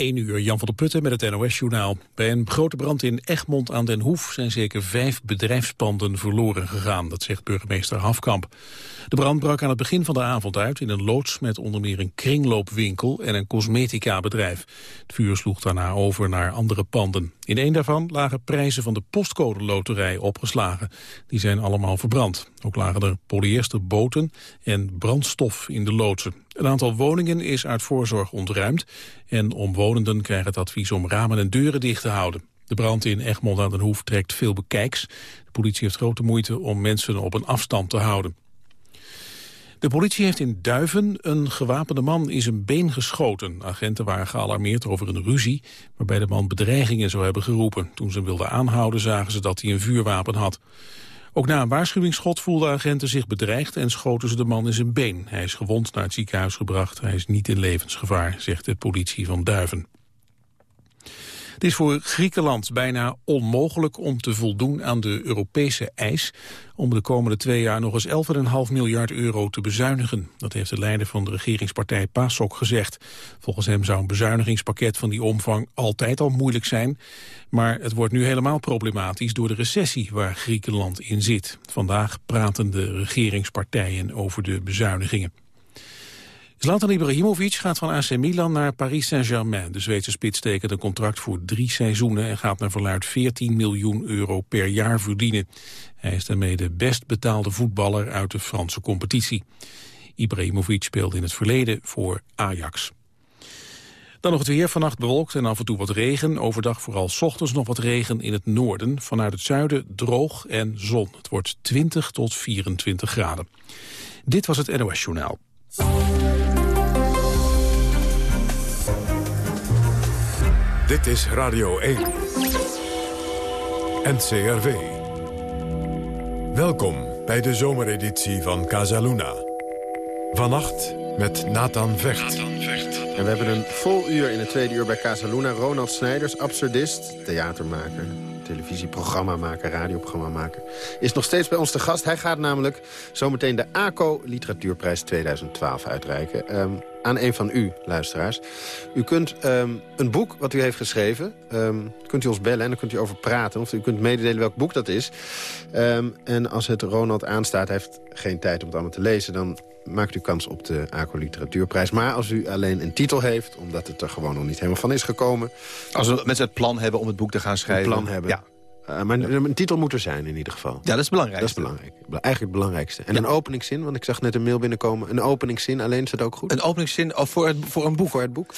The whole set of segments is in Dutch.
1 uur, Jan van der Putten met het NOS-journaal. Bij een grote brand in Egmond aan den Hoef zijn zeker vijf bedrijfspanden verloren gegaan, dat zegt burgemeester Hafkamp. De brand brak aan het begin van de avond uit in een loods met onder meer een kringloopwinkel en een cosmetica-bedrijf. Het vuur sloeg daarna over naar andere panden. In een daarvan lagen prijzen van de postcode loterij opgeslagen. Die zijn allemaal verbrand. Ook lagen er polyesterboten en brandstof in de loodsen. Een aantal woningen is uit voorzorg ontruimd en omwonenden krijgen het advies om ramen en deuren dicht te houden. De brand in Egmond aan den Hoef trekt veel bekijks. De politie heeft grote moeite om mensen op een afstand te houden. De politie heeft in Duiven een gewapende man in zijn been geschoten. Agenten waren gealarmeerd over een ruzie... waarbij de man bedreigingen zou hebben geroepen. Toen ze hem wilden aanhouden zagen ze dat hij een vuurwapen had. Ook na een waarschuwingsschot voelden agenten zich bedreigd... en schoten ze de man in zijn been. Hij is gewond naar het ziekenhuis gebracht. Hij is niet in levensgevaar, zegt de politie van Duiven. Het is voor Griekenland bijna onmogelijk om te voldoen aan de Europese eis om de komende twee jaar nog eens 11,5 miljard euro te bezuinigen. Dat heeft de leider van de regeringspartij PASOK gezegd. Volgens hem zou een bezuinigingspakket van die omvang altijd al moeilijk zijn. Maar het wordt nu helemaal problematisch door de recessie waar Griekenland in zit. Vandaag praten de regeringspartijen over de bezuinigingen. Zlatan Ibrahimovic gaat van AC Milan naar Paris Saint-Germain. De Zweedse spits tekent een contract voor drie seizoenen... en gaat naar verluid 14 miljoen euro per jaar verdienen. Hij is daarmee de best betaalde voetballer uit de Franse competitie. Ibrahimovic speelde in het verleden voor Ajax. Dan nog het weer. Vannacht bewolkt en af en toe wat regen. Overdag vooral s ochtends nog wat regen in het noorden. Vanuit het zuiden droog en zon. Het wordt 20 tot 24 graden. Dit was het NOS Journaal. Dit is Radio 1. NCRV. Welkom bij de zomereditie van Casaluna. Vannacht met Nathan Vecht. En we hebben een vol uur in het tweede uur bij Casaluna. Ronald Snijders, absurdist, theatermaker, televisieprogrammamaker, radioprogrammamaker... is nog steeds bij ons te gast. Hij gaat namelijk zometeen de ACO Literatuurprijs 2012 uitreiken. Um, aan een van u, luisteraars. U kunt um, een boek wat u heeft geschreven, um, kunt u ons bellen en dan kunt u over praten. Of u kunt mededelen welk boek dat is. En als het Ronald aanstaat, hij heeft geen tijd om het allemaal te lezen... dan maakt u kans op de ACO Literatuurprijs. Maar als u alleen een titel heeft, omdat het er gewoon nog niet helemaal van is gekomen... Als we mensen het plan hebben om het boek te gaan schrijven... Een plan hebben. Ja. Uh, maar een titel moet er zijn in ieder geval. Ja, dat is belangrijk. Dat is belangrijk. Eigenlijk het belangrijkste. En een openingszin, want ik zag net een mail binnenkomen. Een openingszin, alleen is dat ook goed? Een openingszin oh, voor, het, voor een boek? Voor het boek?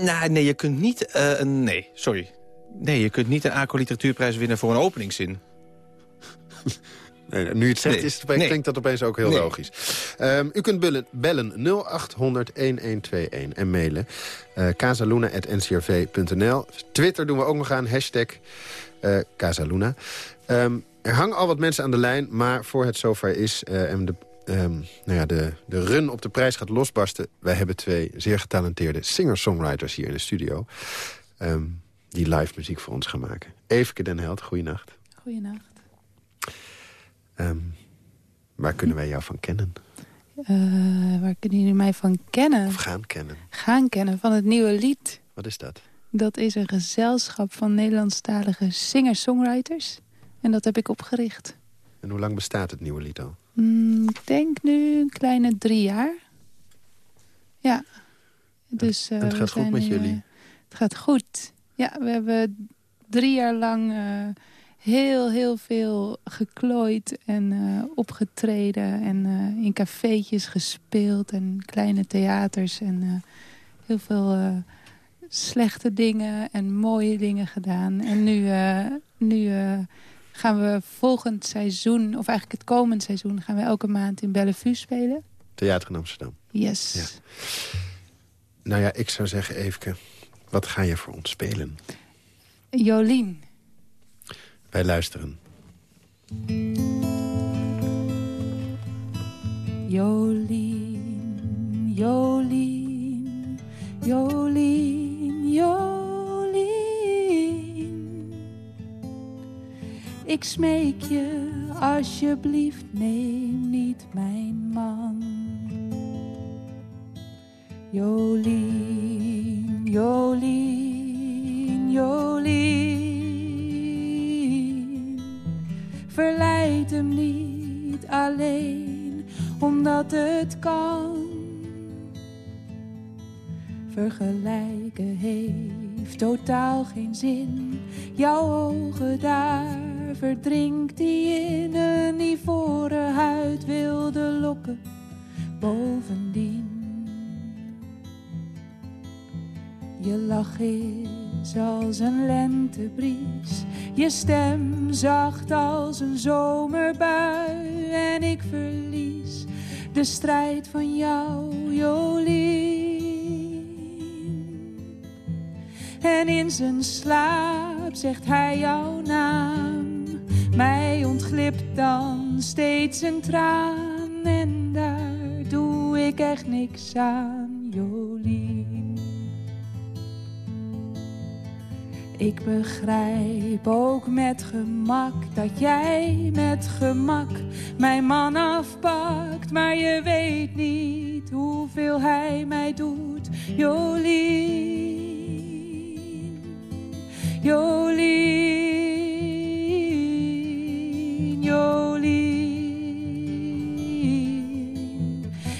Nou, nee, je kunt niet... Uh, een, nee, sorry. Nee, je kunt niet een ACO Literatuurprijs winnen voor een openingszin. Nee, nu je het zegt, nee. is het opeens, nee. klinkt dat opeens ook heel nee. logisch. Um, u kunt bellen, bellen 0800-1121 en mailen uh, casaluna.ncrv.nl. Twitter doen we ook nog aan, hashtag uh, Casaluna. Um, er hangen al wat mensen aan de lijn, maar voor het zover is... Uh, en de, um, nou ja, de, de run op de prijs gaat losbarsten... wij hebben twee zeer getalenteerde singer-songwriters hier in de studio... Um, die live muziek voor ons gaan maken. Evenke den Held, goeienacht. Goeienacht. Um, waar kunnen wij jou van kennen? Uh, waar kunnen jullie mij van kennen? Of gaan kennen? Gaan kennen, van het nieuwe lied. Wat is dat? Dat is een gezelschap van Nederlandstalige singer-songwriters. En dat heb ik opgericht. En hoe lang bestaat het nieuwe lied al? Mm, ik denk nu een kleine drie jaar. Ja. Dus, uh, en het gaat goed met jullie? Uh, het gaat goed. Ja, we hebben drie jaar lang heel, heel veel geklooid en uh, opgetreden. En uh, in cafeetjes gespeeld en kleine theaters. En uh, heel veel slechte dingen en mooie dingen gedaan. En nu, nu gaan we volgend seizoen, of eigenlijk het komend seizoen... gaan we elke maand in Bellevue spelen. Theater in Amsterdam. Yes. Ja. Nou ja, ik zou zeggen, Eefke, wat ga je voor ons spelen? Jolien. Wij luisteren. Jolien, Jolien, Jolien, Jolien. Ik smeek je, alsjeblieft, neem niet mijn man. Jolien, Jolien. Verleid hem niet alleen omdat het kan. Vergelijken heeft totaal geen zin. Jouw ogen daar verdrinkt die in een ivoren huid wilde lokken. Bovendien, je lach is als een lentebries. Je stem zacht als een zomerbui. En ik verlies de strijd van jou, Jolien. En in zijn slaap zegt hij jouw naam. Mij ontglipt dan steeds een traan. En daar doe ik echt niks aan, Ik begrijp ook met gemak dat jij met gemak mijn man afpakt. Maar je weet niet hoeveel hij mij doet, Jolien. Jolien, Jolien.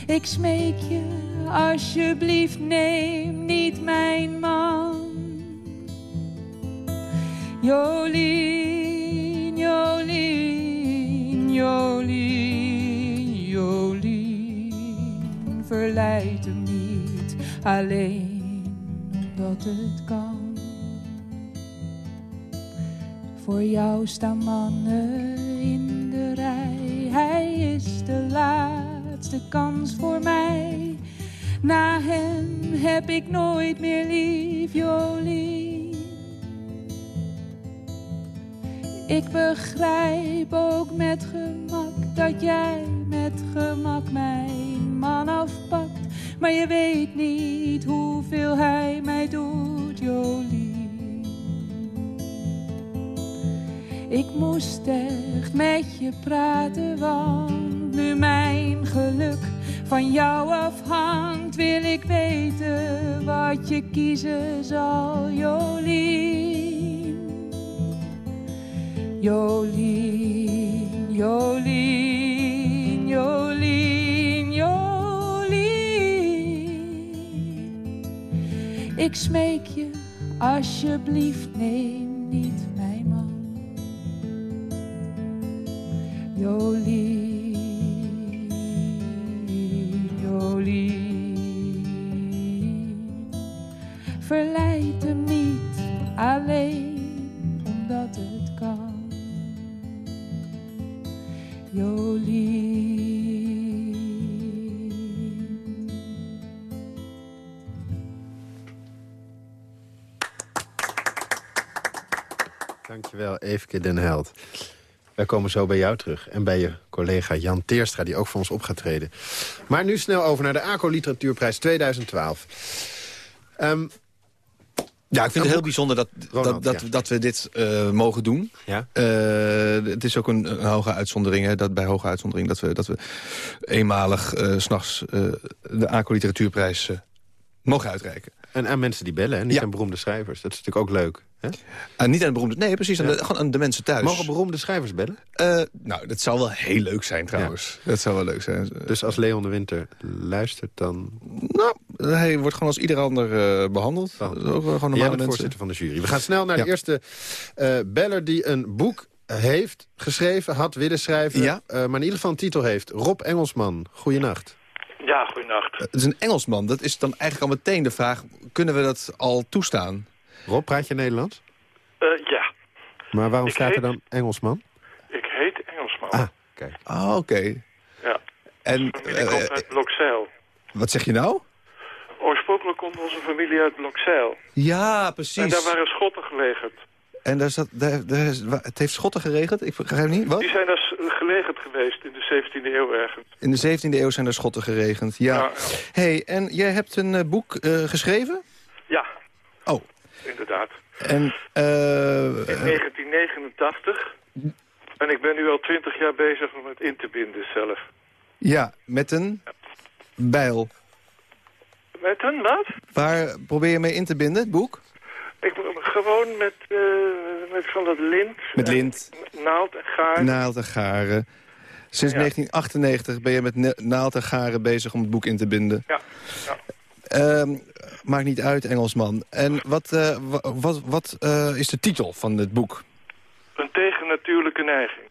Ik smeek je, alsjeblieft neem niet mijn man. Jolien, Jolien, Jolien, Jolien. Verleid hem niet alleen omdat het kan. Voor jou staan mannen in de rij. Hij is de laatste kans voor mij. Na hem heb ik nooit meer lief, Jolien. Ik begrijp ook met gemak dat jij met gemak mijn man afpakt. Maar je weet niet hoeveel hij mij doet, Jolien. Ik moest echt met je praten, want nu mijn geluk van jou afhangt, wil ik weten wat je kiezen zal, Jolien. Jolien, Jolien, Jolien, Jolien. Ik smeek je, alsjeblieft neem niet mijn man. Jolien, Den Held. Wij komen zo bij jou terug. En bij je collega Jan Teerstra, die ook voor ons op gaat treden. Maar nu snel over naar de ACO Literatuurprijs 2012. Ehm, Ja, ik vind het heel bijzonder dat, Ronald, dat, dat, ja. dat we dit eh, mogen doen. ja? Eh, het is ook een, een hoge uitzondering, hè, dat bij hoge uitzondering... dat we, dat we eenmalig 's s'nachts de ACO Literatuurprijs mogen uitreiken. En aan mensen die bellen, hè? niet Ja. aan beroemde schrijvers. Dat is natuurlijk ook leuk. Hè? Ah, niet aan de beroemde... Nee, precies, aan Ja. de, gewoon aan de mensen thuis. Mogen beroemde schrijvers bellen? Eh, nou, dat zou wel heel leuk zijn trouwens. Dat zou wel leuk zijn. Dus als Leon de Winter luistert, dan... Nou, hij wordt gewoon als ieder ander eh, behandeld. Oh. Dat is ook gewoon Jij normale bent mensen. voorzitter van de jury. We gaan snel naar de eerste eh, beller die een boek heeft geschreven, had willen schrijven... Ja. eh, maar in ieder geval een titel heeft. Rob Engelsman, goeienacht. Ja, goeienacht. Het is een Engelsman. Dat is dan eigenlijk al meteen de vraag... kunnen we dat al toestaan? Rob, praat je Nederlands? Eh, ja, Maar waarom Ik staat er dan Engelsman? ik heet Engelsman. Ah, kijk. Ah, oké. Ja, En familie eh, komt uit Blokzeil. wat zeg je nou? Oorspronkelijk komt onze familie uit Blokzeil. Ja, En precies. daar waren schotten gelegerd. En daar zat, daar, daar het heeft schotten geregend? Ik begrijp niet. Wat? Die zijn daar gelegerd geweest in de 17e eeuw ergens. In de 17e eeuw zijn er schotten geregend. Ja. Ja. hey, en jij hebt een eh, boek eh, geschreven? En, eh, In eh, 1989. En ik ben nu al 20 jaar bezig om het in te binden zelf. ja, met een bijl. Met een wat? Waar probeer je mee in te binden, het boek? Ik, gewoon met, eh, met van dat lint. Met en lint. Naald en gaar. Naald en garen. Sinds Ja. 1998 ben je met naald en garen bezig om het boek in te binden. Ja. ja. Ehm, maakt niet uit, Engelsman. En wat, eh, wa- wat, wat eh, is de titel van het boek? Een tegennatuurlijke neiging.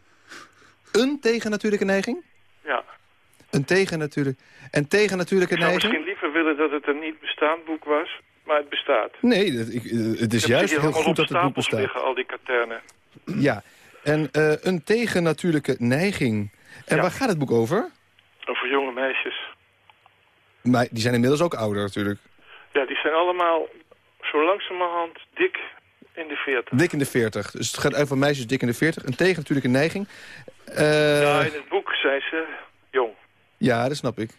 Een tegennatuurlijke neiging? Ja. Een tegennatuurlijke... En tegennatuurlijke Ik zou neiging? misschien liever willen dat het een niet bestaand boek was, maar het bestaat. Nee, dat- ik, eh, het is juist heel goed dat het boek stapels bestaat. liggen, al die katernen. Ja, en een tegennatuurlijke neiging. En Ja. waar gaat het boek over? Over jonge meisjes. Maar die zijn inmiddels ook ouder natuurlijk. Ja, die zijn allemaal zo langzamerhand dik in de veertig. Dik in de 40. Dus het gaat over meisjes dik in de 40. Een tegennatuurlijke neiging. Eh, ja, in het boek zijn ze jong. ja, dat snap ik.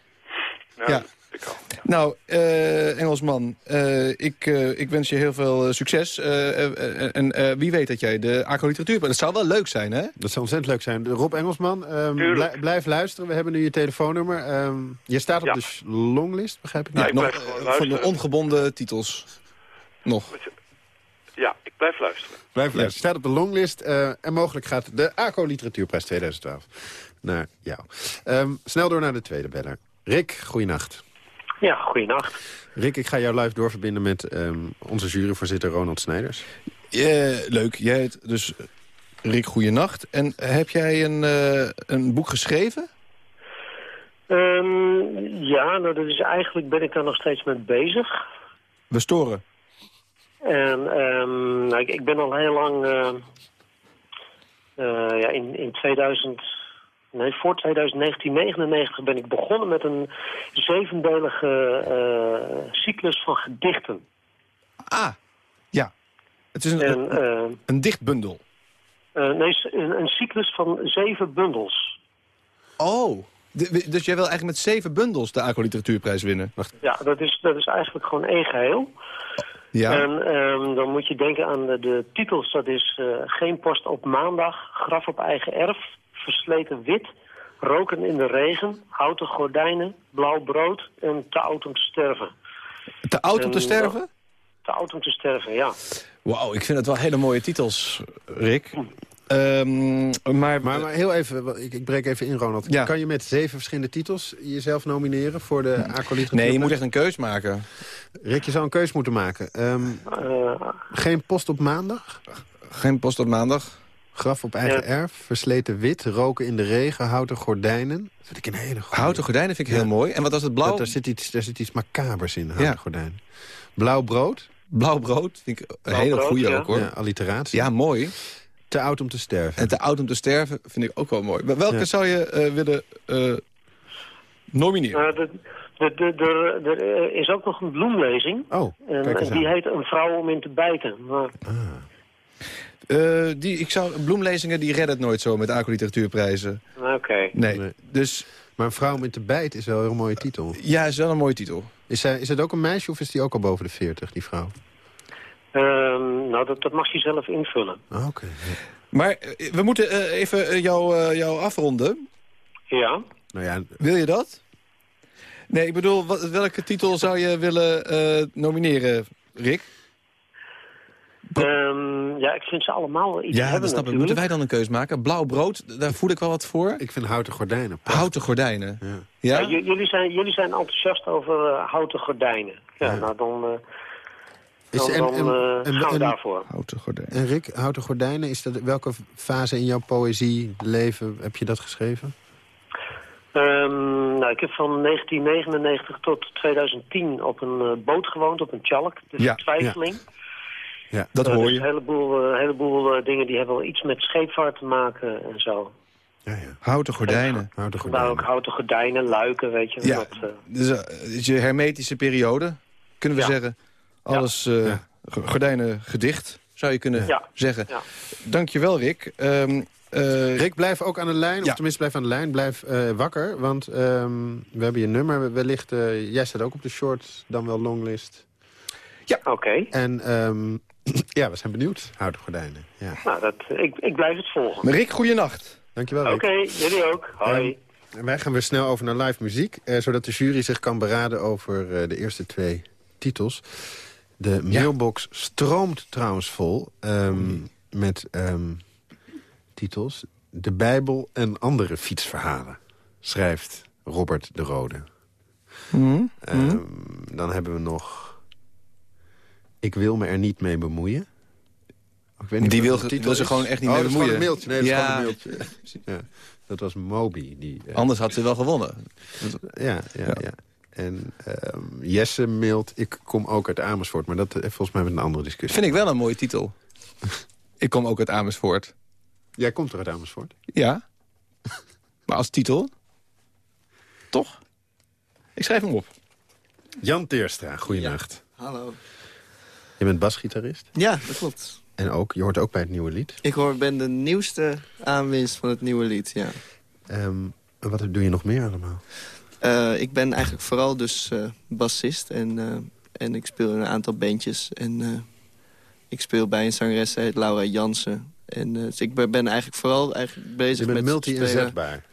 Nou, Ja. ik al. Nou, eh, Engelsman, eh, ik, eh, ik wens je heel veel succes. Eh, eh, eh, en wie weet dat jij de Arco Literatuur... Dat zou wel leuk zijn, hè? Dat zou ontzettend leuk zijn. Rob Engelsman, ehm, blijf luisteren. We hebben nu je telefoonnummer. Ehm, je staat op Ja. de longlist, begrijp ik? Ja, ik nog van de ongebonden titels. Nog. Ja, ik blijf luisteren. Blijf luisteren. Je staat op de longlist. eh, en mogelijk gaat de ACO Literatuurprijs 2012 naar jou. Ehm, snel door naar de tweede beller. Rick, goeienacht. Ja, goeienacht. Rick, ik ga jou live doorverbinden met ehm, onze juryvoorzitter Ronald Snijders. Leuk. Jij heet dus Rick Goeienacht. En heb jij een, eh, een boek geschreven? Ehm, ja, nou, dat is eigenlijk ben ik daar nog steeds mee bezig. We storen. En ehm, nou, ik, ik ben al heel lang eh, eh, ja, in, in 2000, nee, voor 2019, 99 ben ik begonnen met een zevendelige eh, cyclus van gedichten. Ah, ja. Het is een, En, eh, een dichtbundel. eh, nee, een, een cyclus van zeven bundels. Oh. Dus jij wil eigenlijk met zeven bundels de Arco Literatuurprijs winnen? Wacht. Ja, dat is, dat is eigenlijk gewoon één geheel. Ja? En ehm, dan moet je denken aan de, de titels. Dat is Geen post op maandag, Graf op eigen erf, Versleten wit, Roken in de regen, Houten gordijnen, Blauw brood en Te oud om te sterven. Te oud om te en- sterven? Te oud om te sterven, ja. Wauw, ik vind het wel hele mooie titels, Rick. Ehm, maar, Maar, maar heel even, ik, ik breek even in, Ronald. Ja. Kan je met zeven verschillende titels jezelf nomineren voor de ACO Literatuurprijs? nee, je moet echt een keus maken. Rick, je zou een keus moeten maken. Ehm, Eh, geen post op maandag, Geen post op maandag. Graf op eigen Ja. erf, versleten wit, roken in de regen, houten gordijnen. Dat vind ik een hele goede. Houten gordijnen vind ik Ja. heel mooi. En wat was het blauw? Dat, daar, zit iets, daar zit iets macabers in, houten Ja. gordijn. Blauw brood, Blauw brood vind ik een Blauw hele brood, goede ja. ook, hoor. ja, Ja, alliteratie. mooi. Te oud om te sterven. En te oud om te sterven vind ik ook wel mooi. Maar welke Ja. zou je eh, willen eh, nomineren? nou, de, de, de, de- er is ook nog een bloemlezing. Oh, En, kijk eens en die heet Een vrouw om in te bijten. Maar, Eh, die, ik zou, bloemlezingen die redden het nooit zo met Arco Literatuurprijzen. Oké. Nee. Nee. Dus Maar een vrouw met de bijt is wel een heel mooie titel. ja, is wel een mooie titel. Is, zij, is het ook een meisje of is die ook al boven de 40, die vrouw? Ehm, nou, dat, dat mag je zelf invullen. Ah, Oké. Maar eh, we moeten eh, even eh, jou, eh, jou afronden. Ja. Nou ja, Wil je dat? Nee, ik bedoel, wat, welke titel zou je willen eh, nomineren, Rick? Ehm, ja, ik vind ze allemaal iets Ja, hebben dat snap ik. natuurlijk. Moeten wij dan een keus maken? Blauw brood, daar voel ik wel wat voor. ik vind houten gordijnen. Houten gordijnen. Ja. Ja? Ja, jullie, zijn, jullie zijn enthousiast over eh, houten gordijnen. Ja, Ja. nou dan, eh, Is, dan, en, dan en, eh, en- gaan we en- daarvoor. Houten gordijnen. en Rick, houten gordijnen, is dat, welke fase in jouw poëzie, leven, heb je dat geschreven? Ehm, nou, ik heb van 1999 tot 2010 op een boot gewoond, op een tjalk. De Ja, vertwijfeling. Dat Eh, hoor dus je. Een heleboel, eh, heleboel eh, dingen die hebben wel iets met scheepvaart te maken en zo. Ja, ja. Houten gordijnen. Houten Vandaar ook gordijnen. houten gordijnen, luiken, weet je. Ja. Dat, eh, Dus is je hermetische periode, kunnen we Ja. zeggen. Alles eh, Ja. gordijnen gedicht, zou je kunnen Ja. zeggen. Ja. Dankjewel, Rick. Ehm, eh, Rick, blijf ook aan de lijn, of Ja. tenminste blijf aan de lijn. Blijf eh, wakker, want ehm, we hebben je nummer. Wellicht, jij staat ook op de short, dan wel longlist. Oké, En ehm, ja, we zijn benieuwd. Houten gordijnen, ja. nou, dat, ik, ik blijf het volgen. maar Rick, goeienacht. Dankjewel, Rick. Oké, jullie ook. Hoi. En wij gaan weer snel over naar live muziek. eh, zodat de jury zich kan beraden over eh, de eerste twee titels. De mailbox stroomt trouwens vol. Ehm, met ehm, titels. De Bijbel en andere fietsverhalen, schrijft Robert de Rode. Mhm. Ehm, dan hebben we nog... Ik wil me er niet mee bemoeien. Ik weet niet Die wil ze is. gewoon echt niet oh, mee dat is gewoon bemoeien. een mailtje. Nee, dat is Ja. gewoon een mailtje. ja, dat was Moby. Die, eh, Anders had ze wel gewonnen. Ja, ja, ja. En ehm, Jesse mailt, ik kom ook uit Amersfoort. Maar dat heeft volgens mij met een andere discussie. Vind ik wel een mooie titel. ik kom ook uit Amersfoort. Jij komt er uit Amersfoort? Ja. maar als titel? Toch? Ik schrijf hem op. Jan Teerstra, goeienacht. Hallo. Je bent basgitarist. Ja, dat klopt. En ook, je hoort ook bij het nieuwe lied. Ik hoor, ben de nieuwste aanwinst van het nieuwe lied, ja. Ehm, en wat doe je nog meer allemaal? Eh, ik ben eigenlijk vooral dus eh, bassist en, eh, en ik speel in een aantal bandjes. En ik speel bij een zangeres, heet Laura Jansen. En dus ik ben eigenlijk vooral eigenlijk bezig Je bent met multi-inzetbaar.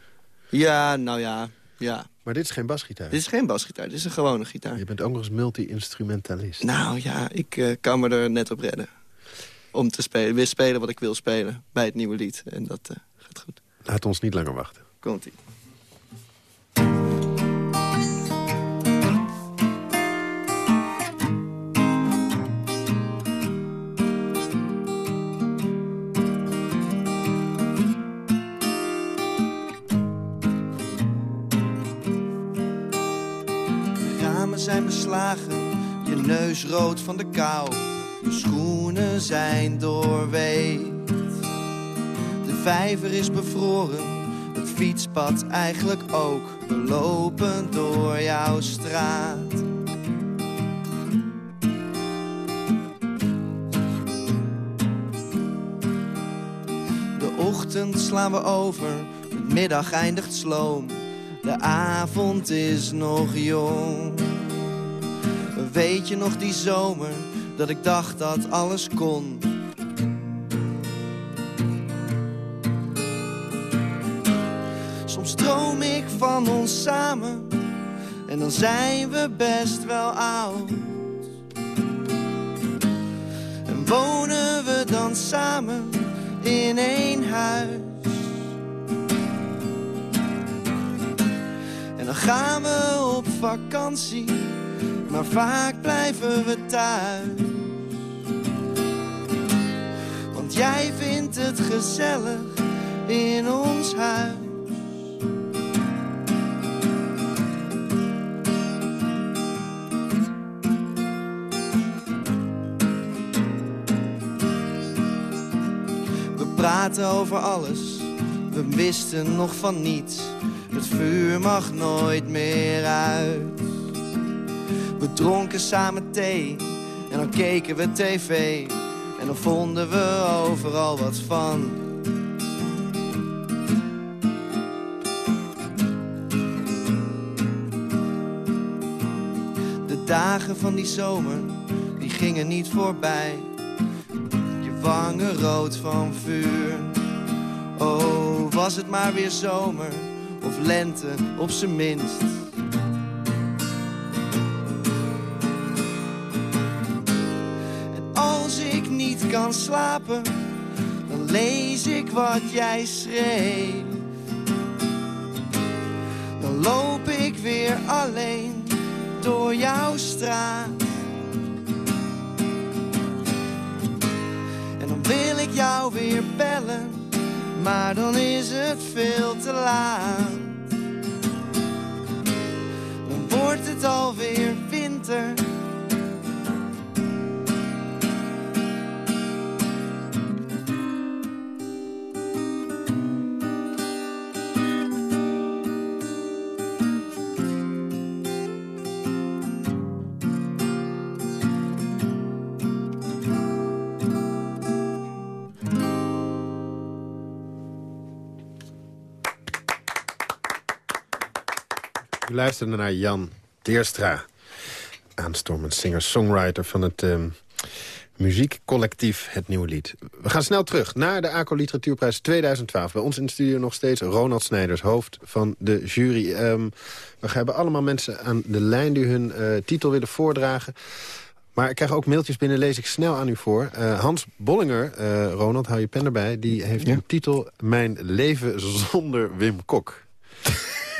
Ja, nou ja, ja. Maar dit is geen basgitaar. Dit is geen basgitaar, dit is een gewone gitaar. Je bent ook nog eens multi-instrumentalist. Nou ja, ik eh, kan me er net op redden. Om te spelen, weer spelen wat ik wil spelen bij het nieuwe lied. En dat eh, gaat goed. Laat ons niet langer wachten. Komt-ie. Zijn beslagen, je neus rood van de kou. Je schoenen zijn doorweekt. De vijver is bevroren, het fietspad eigenlijk ook. We lopen door jouw straat. De ochtend slaan we over, de middag eindigt sloom. De avond is nog jong. Weet je nog die zomer dat ik dacht dat alles kon? Soms droom ik van ons samen en dan zijn we best wel oud. En wonen we dan samen in één huis. En dan gaan we op vakantie, maar vaak blijven we thuis. Want jij vindt het gezellig in ons huis. We praten over alles, we wisten nog van niets. Het vuur mag nooit meer uit. Dronken samen thee en dan keken we tv. En dan vonden we overal wat van. De dagen van die zomer, die gingen niet voorbij. Je wangen rood van vuur. Oh, was het maar weer zomer of lente op zijn minst. Kan slapen, dan lees ik wat jij schreef. Dan loop ik weer alleen door jouw straat. En dan wil ik jou weer bellen, maar dan is het veel te laat. Dan wordt het alweer winter. Luisterde naar Jan Teerstra. Aanstormend singer-songwriter van het ehm, muziekcollectief Het Nieuwe Lied. We gaan snel terug naar de ACO Literatuurprijs 2012. Bij ons in de studio nog steeds Ronald Snijders, hoofd van de jury. Ehm, we hebben allemaal mensen aan de lijn die hun eh, titel willen voordragen. Maar ik krijg ook mailtjes binnen, lees ik snel aan u voor. Eh, Hans Bollinger, eh, Ronald, hou je pen erbij... die heeft een titel Mijn leven zonder Wim Kok.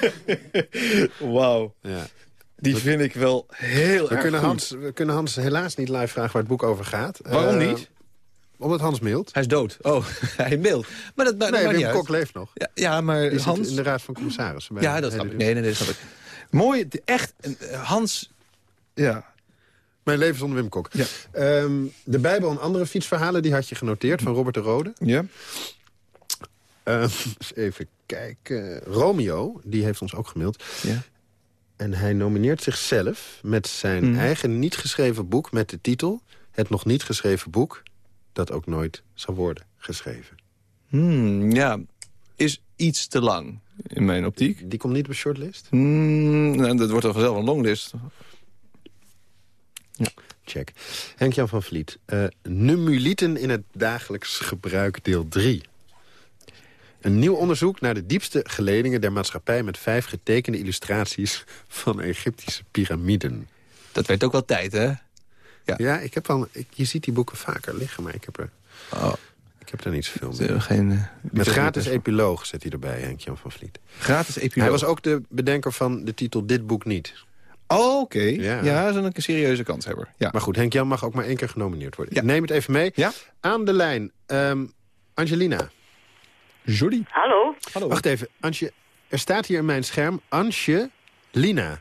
Wauw. Ja. Die vind ik wel heel We erg kunnen, goed. Hans, we kunnen Hans helaas niet live vragen waar het boek over gaat. Waarom Eh, niet? Omdat Hans mailt. Hij is dood. Oh, hij mailt. Maar dat, dat Nee, niet Wim uit. Kok leeft nog. Ja, ja, maar Die zit Hans... in de raad van commissarissen. Ja, dat snap ik. Nee, nee, nee, dat snap ik. Mooi, echt. eh, Hans... Ja. Mijn leven zonder Wim Kok. Ja. Ehm, de Bijbel en andere fietsverhalen, die had je genoteerd van Robert de Rode. Ja? Eens even kijken. Romeo, die heeft ons ook gemaild. Ja. En hij nomineert zichzelf met zijn Mhm. eigen niet geschreven boek... met de titel Het nog niet geschreven boek... dat ook nooit zal worden geschreven. Hmm, ja, is iets te lang in mijn optiek. Die komt niet op de shortlist? Hmm, nou, dat wordt dan vanzelf een longlist. Check. Henk-Jan van Vliet. Numulieten in het dagelijks gebruik deel 3. Een nieuw onderzoek naar de diepste geledingen der maatschappij... met vijf getekende illustraties van Egyptische piramiden. Dat werd ook wel tijd, hè? Ja, ik heb al, ik, je ziet die boeken vaker liggen, maar ik heb er, Oh, ik heb er niet zoveel mee. geen... eh, Met gratis epiloog zet hij erbij, Henk-Jan van Vliet. gratis epiloog. Hij was ook de bedenker van de titel Dit Boek Niet. Oh, oké. Ja. Ja, dat is een serieuze kanshebber. Ja. Maar goed, Henk-Jan mag ook maar één keer genomineerd worden. Ja. Neem het even mee. Ja? Aan de lijn, ehm, Angelina. Jolie. Hallo? Hallo. Wacht even, Antje, er staat hier in mijn scherm Antje Lina.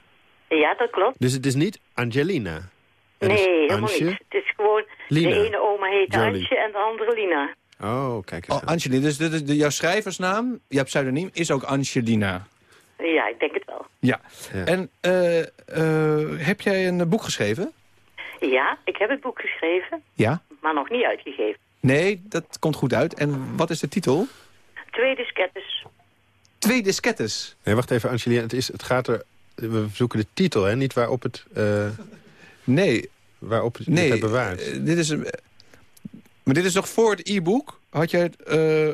Ja, dat klopt. Dus het is niet Angelina. Nee, helemaal Antje. niet. Het is gewoon, Lina. de ene oma heet Jolie. Antje en de andere Lina. Oh, kijk eens Oh. Angelina, dus dit is de, jouw schrijversnaam, jouw pseudoniem, is ook Angelina. Ja, ik denk het wel. Ja. Ja. En eh, eh, heb jij een boek geschreven? Ja, ik heb het boek geschreven, Ja. maar nog niet uitgegeven. Nee, dat komt goed uit. En wat is de titel? Twee diskettes. Twee diskettes. Nee, wacht even, Angelina. Het, is, het gaat er... We zoeken de titel, hè? Niet waarop het, eh Nee, waarop het nee. het bewaard. eh, dit is een, maar dit is toch voor het e-book? Had jij het, eh,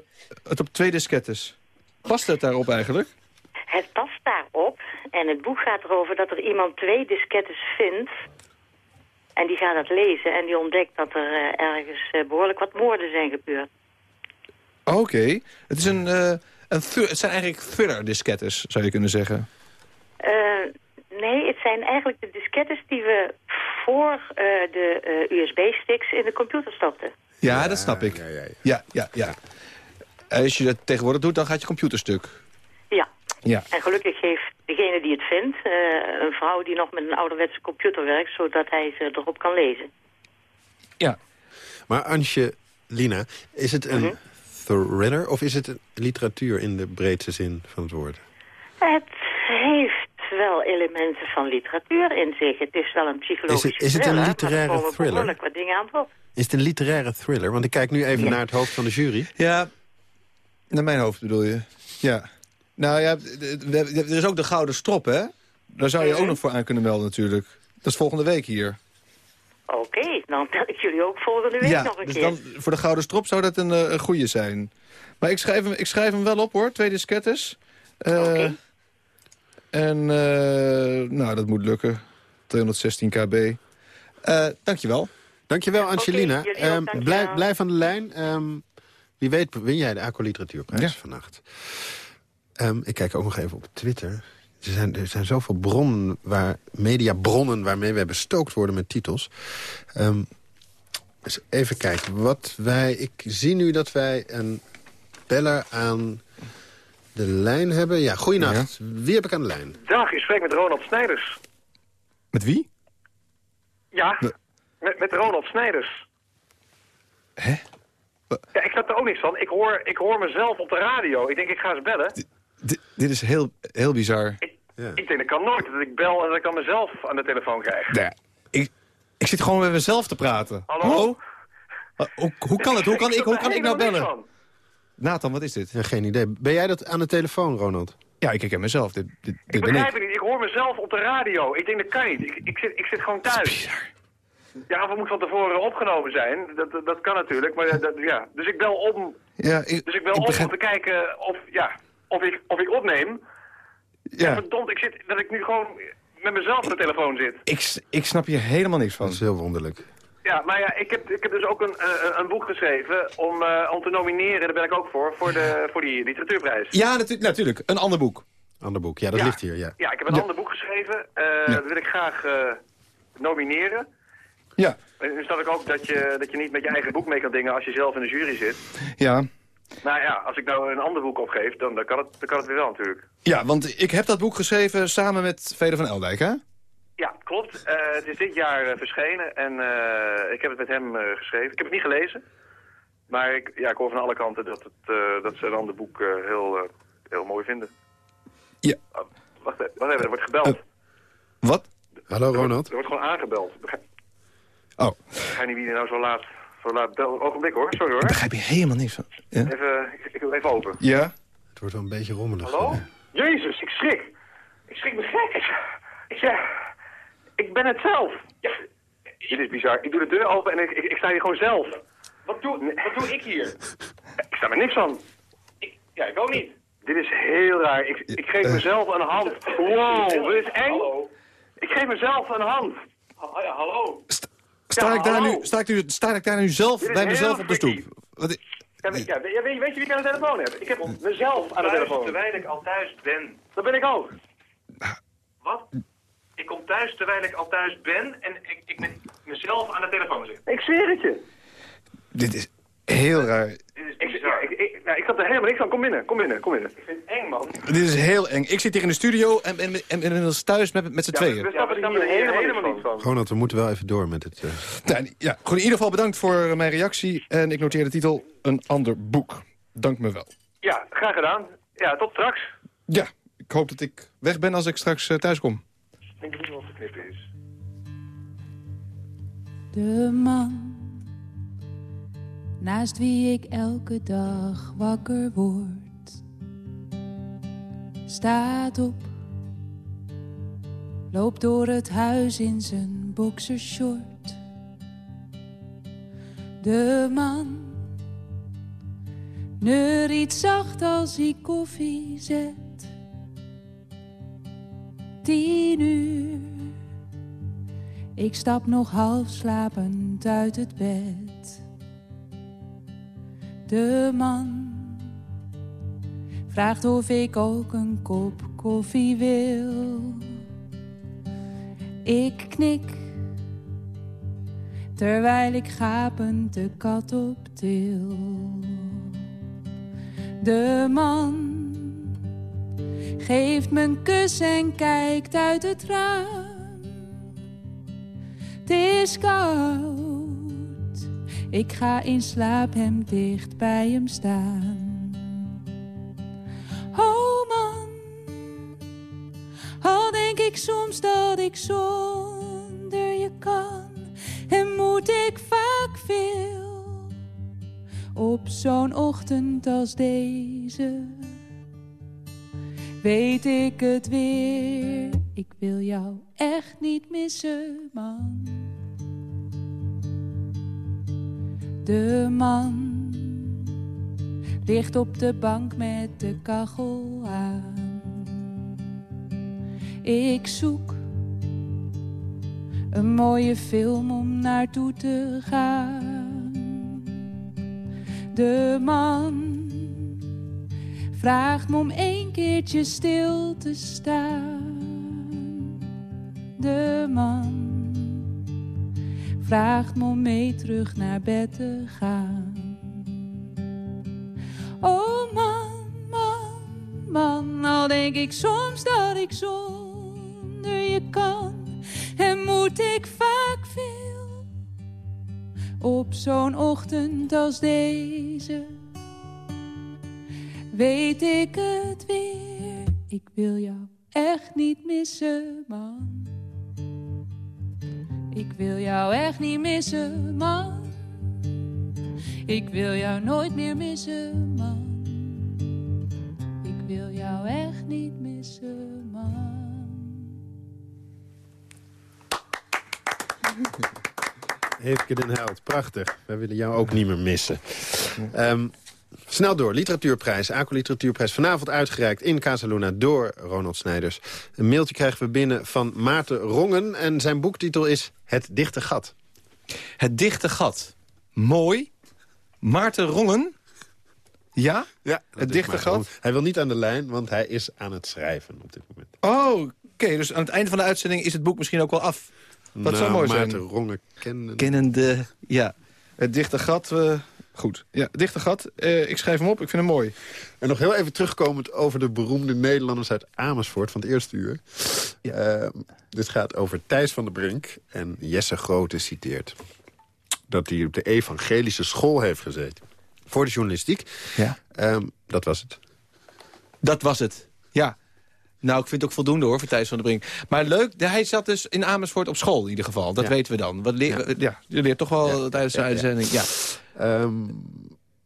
het op twee diskettes? Past het daarop eigenlijk? Het past daarop en het boek gaat erover dat er iemand twee diskettes vindt. En die gaat het lezen en die ontdekt dat er ergens eh, behoorlijk wat moorden zijn gebeurd. Oké. Het, is een, eh, een het zijn eigenlijk thriller diskettes, zou je kunnen zeggen. Eh, nee, het zijn eigenlijk de diskettes die we voor eh, de eh, USB-sticks in de computer stopten. Ja, dat snap ik. Ja, ja, ja. Ja, ja, ja. Als je dat tegenwoordig doet, dan gaat je computerstuk. Ja. Ja. En gelukkig heeft degene die het vindt eh, een vrouw die nog met een ouderwetse computer werkt, zodat hij ze erop kan lezen. Ja. Maar Angelina, is het een Mhm. Thriller of is het literatuur in de breedste zin van het woord? Het heeft wel elementen van literatuur in zich. Het is wel een psychologische Is het- is het een literaire er thriller? behoorlijk wat dingen aan bod. Is het een literaire thriller? Want ik kijk nu even Ja. naar het hoofd van de jury. Ja, naar mijn hoofd bedoel je. Ja. Nou ja, er is ook de Gouden Strop, hè? Daar zou je ook Mhm. nog voor aan kunnen melden natuurlijk. Dat is volgende week hier. Oké, dan bel ik jullie ook volgende week ja, nog een dus keer. dan voor de Gouden Strop zou dat een, eh, een goede zijn. Maar ik schrijf, hem, ik schrijf hem wel op, hoor. Twee diskettes. Eh, Oké. En, eh, nou, dat moet lukken. 216 kb. Eh dankjewel. Dankjewel, Angelina. jullie ook, Ehm, dankjewel. blijf, blijf aan de lijn. Ehm, wie weet win jij de ACO Literatuurprijs Ja. vannacht. Ehm, ik kijk ook nog even op Twitter. Er zijn, er zijn zoveel bronnen, waar, mediabronnen waarmee wij bestookt worden met titels. Ehm, eens even kijken. Wat wij, ik zie nu dat wij een beller aan de lijn hebben. Ja, goeienacht. Wie heb ik aan de lijn? Dag, ik spreek met Ronald Snijders. Met wie? Ja, met, met Ronald Snijders. Hè? Ja, ik snap er ook niks van. Ik hoor, ik hoor mezelf op de radio. Ik denk, ik ga eens bellen. D- dit is heel, heel bizar. Ik, Ja. ik denk, dat kan nooit. Dat ik bel en dat ik dan mezelf aan de telefoon krijg. Ja, ik, ik zit gewoon met mezelf te praten. Hallo? Uh, hoe, hoe kan het? Hoe kan ik, hoe kan ik nou bellen? Nathan, wat is dit? Ja, geen idee. Ben jij dat aan de telefoon, Ronald? Ja, ik herken mezelf. Dit, dit, dit Ik ben begrijp ik. het niet. Ik hoor mezelf op de radio. Ik denk, dat kan niet. Ik, ik, zit, ik zit gewoon thuis. Ja, of het moet van tevoren opgenomen zijn. Dat, dat, dat kan natuurlijk. Maar dat, ja. Dus ik bel om, Ja, ik, dus ik bel ik begrijp- om te kijken of, ja, of, ik, of ik opneem. Ja. Verdomd, ik zit, dat ik nu gewoon met mezelf aan de telefoon zit. Ik, ik snap hier helemaal niks van. Dat is heel wonderlijk. Ja, maar ja, ik heb, ik heb dus ook een, eh, een boek geschreven om, eh, om te nomineren, daar ben ik ook voor, voor, de, voor die literatuurprijs. Ja, natu natuurlijk. Een ander boek. Ander boek, ja, dat Ja. ligt hier, ja. Ja, ik heb een Ja. ander boek geschreven, eh, dat wil ik graag eh, nomineren. Ja. En nu snap ik ook dat je, dat je niet met je eigen boek mee kan dingen als je zelf in de jury zit. Ja. Nou ja, als ik nou een ander boek opgeef, dan, dan, kan, het, dan kan het weer wel natuurlijk. Ja, want ik heb dat boek geschreven samen met Veder van Eldijk, hè? Ja, klopt. Eh, het is dit jaar eh, verschenen en eh, ik heb het met hem eh, geschreven. Ik heb het niet gelezen, maar ik, ja, ik hoor van alle kanten dat, het, eh, dat ze een ander boek heel, eh, heel mooi vinden. Ja. Oh, wacht even, wacht even, er wordt gebeld. Wat? Hallo Ronald. Er wordt gewoon aangebeld. Oh, ga niet wie er nou zo laat, zo laat belt. Ogenblik hoor, sorry hoor. ik begrijp hier helemaal niks van. Ja? Even, ik, ik wil even open. Ja? Het wordt wel een beetje rommelig. Hallo? eh. Jezus, ik schrik. Ik schrik me gek. Ik, ik ben het zelf. Ja, dit is bizar. Ik doe de deur open en ik, ik, ik sta hier gewoon zelf. Wat doe, wat doe ik hier? Ik sta er niks van. Ik, ja, ik ook niet. Dit is heel raar. Ik, ik geef mezelf een hand. Wow, dit is eng. Ik geef mezelf een hand. ja, hallo. Sta, Ja, ik daar nu, sta, ik nu, sta ik daar nu zelf bij mezelf op de stoep? freaky. Wat, Ja, weet, ja, weet, je- weet je wie ik aan de telefoon heb? Ik heb mezelf aan de telefoon. terwijl ik al thuis ben. Dat ben ik ook. Wat? Ik kom thuis terwijl ik al thuis ben en ik, ik met mezelf aan de telefoon zit. Ik zweer het je. dit is heel raar. Dit is Ik, bizar. ja, ik, ik, ja, ik zat er helemaal niks aan. Kom binnen, kom binnen, kom binnen. Ik vind het eng, man. Dit is heel eng. Ik zit hier in de studio en ben en inmiddels thuis met, met z'n We tweeën. snappen er hier helemaal, helemaal niet van. Ronald, we moeten wel even door met het... eh, Nou, ja, goed, in ieder geval bedankt voor mijn reactie. En ik noteer de titel Een ander boek. Dank me wel. Ja, graag gedaan. Ja, tot straks. Ja, ik hoop dat ik weg ben als ik straks eh, thuis kom. Ik denk dat het wel te knippen is. De man naast wie ik elke dag wakker word, staat op, loopt door het huis in zijn boxershort. De man neuriet zacht als hij koffie zet. Tien uur. Ik stap nog half slapend uit het bed. De man vraagt of ik ook een kop koffie wil. Ik knik terwijl ik gapend de kat optil. De man geeft me een kus en kijkt uit het raam. Het is koud. Ik ga in slaap hem dicht bij hem staan. Oh man, al denk ik soms dat ik zonder je kan. En moet ik vaak veel op zo'n ochtend als deze. Weet ik het weer, ik wil jou echt niet missen, man. De man ligt op de bank met de kachel aan. Ik zoek een mooie film om naartoe te gaan. De man vraagt me om één keertje stil te staan. De man vraagt me om mee terug naar bed te gaan. Oh man, man, man, al denk ik soms dat ik zonder je kan. En moet ik vaak veel op zo'n ochtend als deze. Weet ik het weer, ik wil jou echt niet missen, man. Ik wil jou echt niet missen, man. Ik wil jou nooit meer missen, man. Ik wil jou echt niet missen, man. Eefke den Held, prachtig. Wij willen jou ook niet meer missen. Ehm, Snel door, literatuurprijs, ACO Literatuurprijs. Vanavond uitgereikt in Casaluna door Ronald Snijders. Een mailtje krijgen we binnen van Maarten Rongen. En zijn boektitel is Het Dichte Gat. Het Dichte Gat. Mooi. Maarten Rongen. Ja? Ja, Het Dichte Maarten Gat. Rongen. Hij wil niet aan de lijn, want hij is aan het schrijven op dit moment. Oh, oké. dus aan het einde van de uitzending is het boek misschien ook wel af. Dat Nou, zou mooi Maarten zijn. Rongen kennen. Kennende, ja. Het Dichte Gat... eh, goed. Ja, het Dichte Gat. eh, ik schrijf hem op. Ik vind hem mooi. En nog heel even terugkomend over de beroemde Nederlanders uit Amersfoort van het eerste uur. Eh, dit gaat over Thijs van der Brink en Jesse Grote citeert. Dat hij op de evangelische school heeft gezeten. Voor de journalistiek. Ja. Ehm, dat was het. Dat was het. Ja. Nou, ik vind het ook voldoende hoor, voor Thijs van der Brink. Maar leuk, hij zat dus in Amersfoort op school in ieder geval. Dat Ja. weten we dan. Wat leer, ja. je leert toch wel tijdens de uitzending. Ja, Ehm,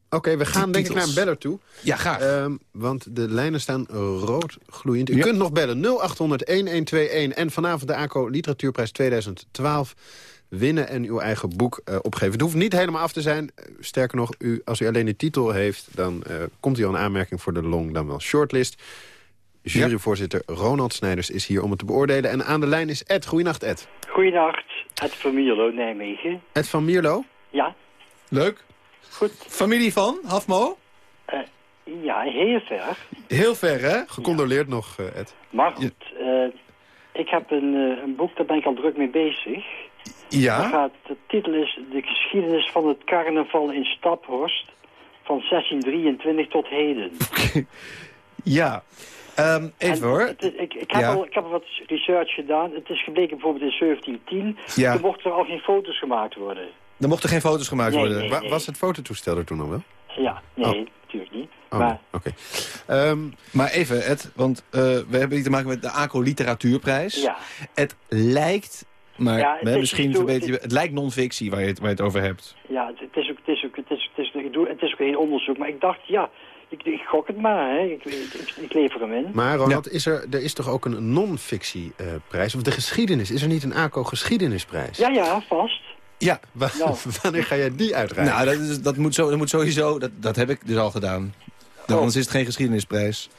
Oké, we gaan denk ik naar een beller toe. ja graag. Ehm, want de lijnen staan rood gloeiend. U kunt nog bellen 0800-1121. En vanavond de ACO Literatuurprijs 2012 winnen en uw eigen boek eh, opgeven. Het hoeft niet helemaal af te zijn. Eh, Sterker nog, u, als u alleen de titel heeft... dan eh, komt u al een aanmerking voor de long, dan wel shortlist. Juryvoorzitter Ronald Snijders is hier om het te beoordelen. En aan de lijn is Ed. Goeienacht, Ed. Goedenacht, het van Mierlo, Nijmegen. Ed van Mierlo. Ja, leuk. goed. Familie van, Hafmo? Eh, ja, heel ver. Heel ver, hè? Gecondoleerd nog, eh, Ed. Maar goed, eh, ik heb een, een boek, daar ben ik al druk mee bezig. Dat Ja. gaat, de titel is De geschiedenis van het carnaval in Staphorst van 1623 tot heden. Ja. Ehm, even En hoor. het ik, ik, heb Ja. al, ik heb al wat research gedaan. Het is gebleken bijvoorbeeld in 1710. Ja. Toen mochten er al geen foto's gemaakt worden. Er mochten geen foto's gemaakt Nee, worden. nee. Wa- was het fototoestel er toen al wel? Ja, nee, Oh. natuurlijk niet. Oh, maar oké. Ehm, Maar even, Ed, want eh, we hebben hier te maken met de ACO Literatuurprijs. ja, Het lijkt, maar Ja, het misschien zo- verbeter je... Het lijkt non-fictie waar je, het, waar je het over hebt. Ja, het, het is ook, het is ook, het is, het is, ik doe, het is ook een onderzoek. Maar ik dacht, ja, ik, ik gok het maar, hè. Ik, ik, ik lever hem in. Maar Ronald, is er, er is toch ook een non-fictieprijs? of de geschiedenis? Is er niet een ACO geschiedenisprijs? Ja, ja, vast. Ja, Wa- Nou. Wanneer ga jij die uitreiken? nou, dat, is, dat, moet zo, dat moet sowieso... Dat, dat heb ik dus al gedaan. Dan, Anders is het geen geschiedenisprijs.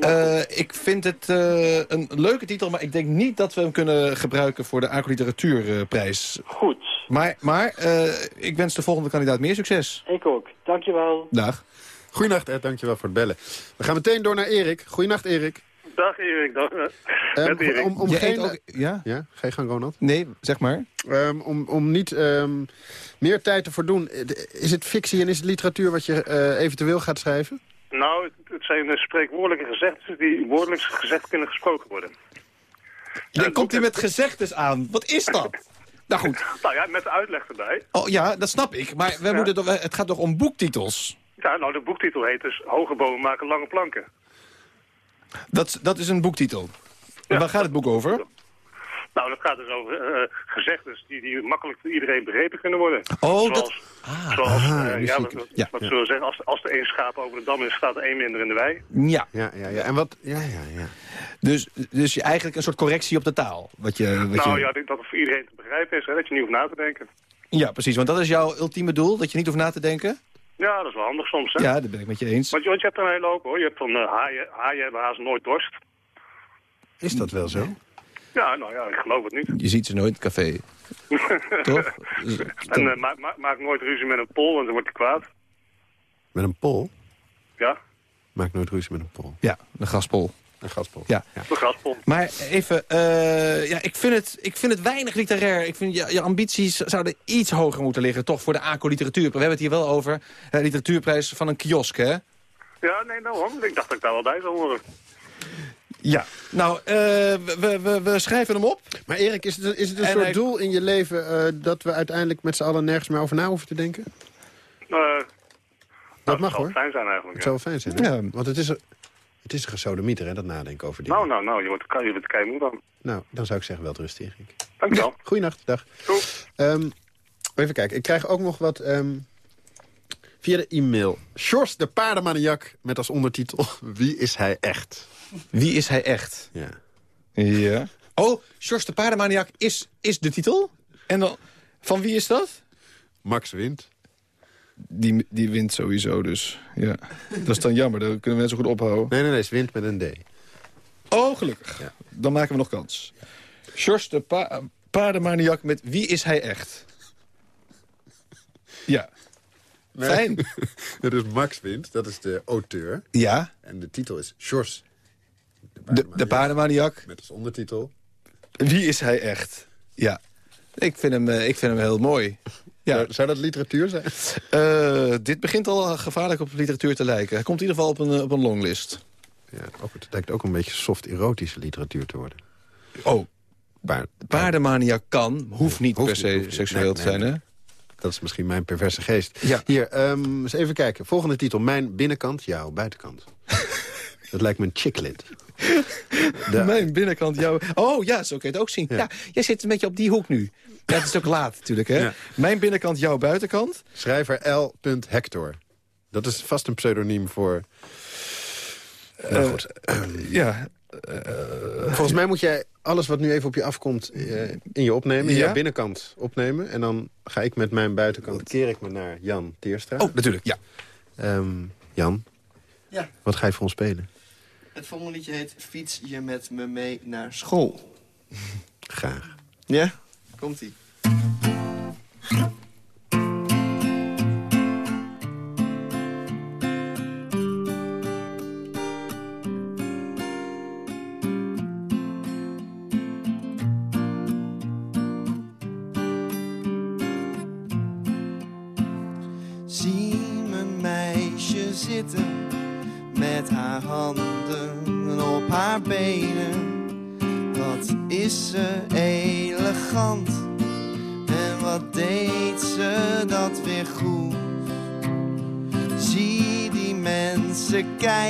Eh, ik vind het eh, een leuke titel, maar ik denk niet dat we hem kunnen gebruiken voor de ACO Literatuurprijs. Goed, Maar, maar eh, ik wens de volgende kandidaat meer succes. ik ook. Dankjewel. Dag. Goeienacht Ed, dankjewel voor het bellen. We gaan meteen door naar Erik. Goeienacht Erik. Dag Erik, dag. eh. Ehm, Met Erik. om, om Je geen... ook- ja? Ja, ga je gang Ronald. Nee, zeg maar. Ehm, om, om niet ehm, meer tijd te voordoen. eh, Is het fictie en is het literatuur wat je eh, eventueel gaat schrijven? Nou, het, het zijn eh, spreekwoordelijke gezegden die woordelijk gezegd kunnen gesproken worden. Dan komt hij met gezegdes aan. Wat is dat? nou goed. Nou ja, met de uitleg erbij. Oh ja, dat snap ik. Maar we moeten toch, het gaat toch om boektitels? Ja, nou, de boektitel heet dus Hoge bomen maken lange planken. Dat, dat is een boektitel. En waar gaat het boek over? Nou, dat gaat dus over eh gezegdes die, die makkelijk door iedereen begrepen kunnen worden. Oh, zoals, dat... Ah, zoals ah, eh, ja, wat. Ja. zullen we zeggen, als, als er één schaap over de dam is, staat er één minder in de wei. ja. Ja, ja, ja. En wat... Ja, ja, ja. Dus, dus je eigenlijk een soort correctie op de taal. Wat je, wat nou je... ja, ik denk dat het voor iedereen te begrijpen is, hè, dat je niet hoeft na te denken. ja, precies. Want dat is jouw ultieme doel, dat je niet hoeft na te denken? Ja, dat is wel handig soms, hè. Ja, dat ben ik met je eens. Want, je- want je hebt er een hele hoop, hoor. Je hebt van eh, haaien, haaien hebben haast nooit dorst. Is dat wel zo? Ja, nou ja, ik geloof het niet. Je ziet ze nooit in het café. Toch? En eh, maak, maak, maak nooit ruzie met een pol, want dan wordt hij kwaad. Met een pol? Ja, Maak nooit ruzie met een pol. Ja, een gaspol. Een gaspol. Ja. gaspol. Maar even, eh, ja, ik, vind het, ik vind het weinig literair. Ik vind je, je ambities zouden iets hoger moeten liggen, toch, voor de ACO Literatuur. We hebben het hier wel over uh, literatuurprijs van een kiosk, hè? Ja, nee, nou hoor. Ik dacht dat ik daar wel bij zou horen. Ja. Nou, uh, we, we, we schrijven hem op. Maar Erik, is het, is het een En soort hij- doel in je leven... eh, dat we uiteindelijk met z'n allen nergens meer over na hoeven te denken? Eh, Dat mag zou hoor. fijn zijn eigenlijk. Het ja. zou wel fijn zijn? Ja. Want het is, een, het is een gesodemieter, hè, dat nadenken over dingen. Nou, nou, nou, je wordt, je wordt kei moe dan. Nou, dan zou ik zeggen wel rust, Erik. Dankjewel. Goeienacht, dag. Ehm, even kijken, ik krijg ook nog wat ehm, via de e-mail. Sjors de paardenmaniak met als ondertitel... Wie is hij echt? Wie is hij echt? Ja. Ja. Oh, George de Paardenmaniak is, is de titel? En dan, van wie is dat? Max wint. Die, die wint sowieso dus. Ja. Dat is dan jammer, dat kunnen we net zo goed ophouden. Nee, nee, nee, ze wint met een D. Oh, gelukkig. Dan maken we nog kans. Sjors de pa paardenmaniak met Wie is hij echt? Ja. Fijn. dat is Max wint, dat is de auteur. Ja. En de titel is Sjors. De, de paardenmaniak. Met als ondertitel. Wie is hij echt? Ja. Ik vind hem, eh, ik vind hem heel mooi. Ja. Zou, zou dat literatuur zijn? Eh, dit begint al gevaarlijk op literatuur te lijken. Hij komt in ieder geval op een, op een longlist. Ja, ook, het lijkt ook een beetje soft-erotische literatuur te worden. Oh, Paard, paardenmania kan, hoeft niet per se hoeft seksueel Nee, te nee, zijn, hè? Dat is misschien mijn perverse geest. Ja. Hier, ehm, eens even kijken. Volgende titel. Mijn binnenkant, jouw buitenkant. dat lijkt me een chicklit. De- Mijn binnenkant, jouw... Oh ja, zo kun je het ook zien. Ja. jij zit een beetje op die hoek nu. Ja, het is ook laat natuurlijk, hè? Ja. Mijn binnenkant, jouw buitenkant. Schrijver L. Hector. Dat is vast een pseudoniem voor... Nou goed. Ja. Volgens mij moet jij alles wat nu even op je afkomt eh, in je opnemen. In Ja? jouw binnenkant opnemen. En dan ga ik met mijn buitenkant, keer ik me naar Jan Teerstra. Oh, natuurlijk, ja. Ehm, Jan, Ja. wat ga je voor ons spelen? Het volgende liedje heet Fiets je met me mee naar school. Graag. Ja? Komt-ie.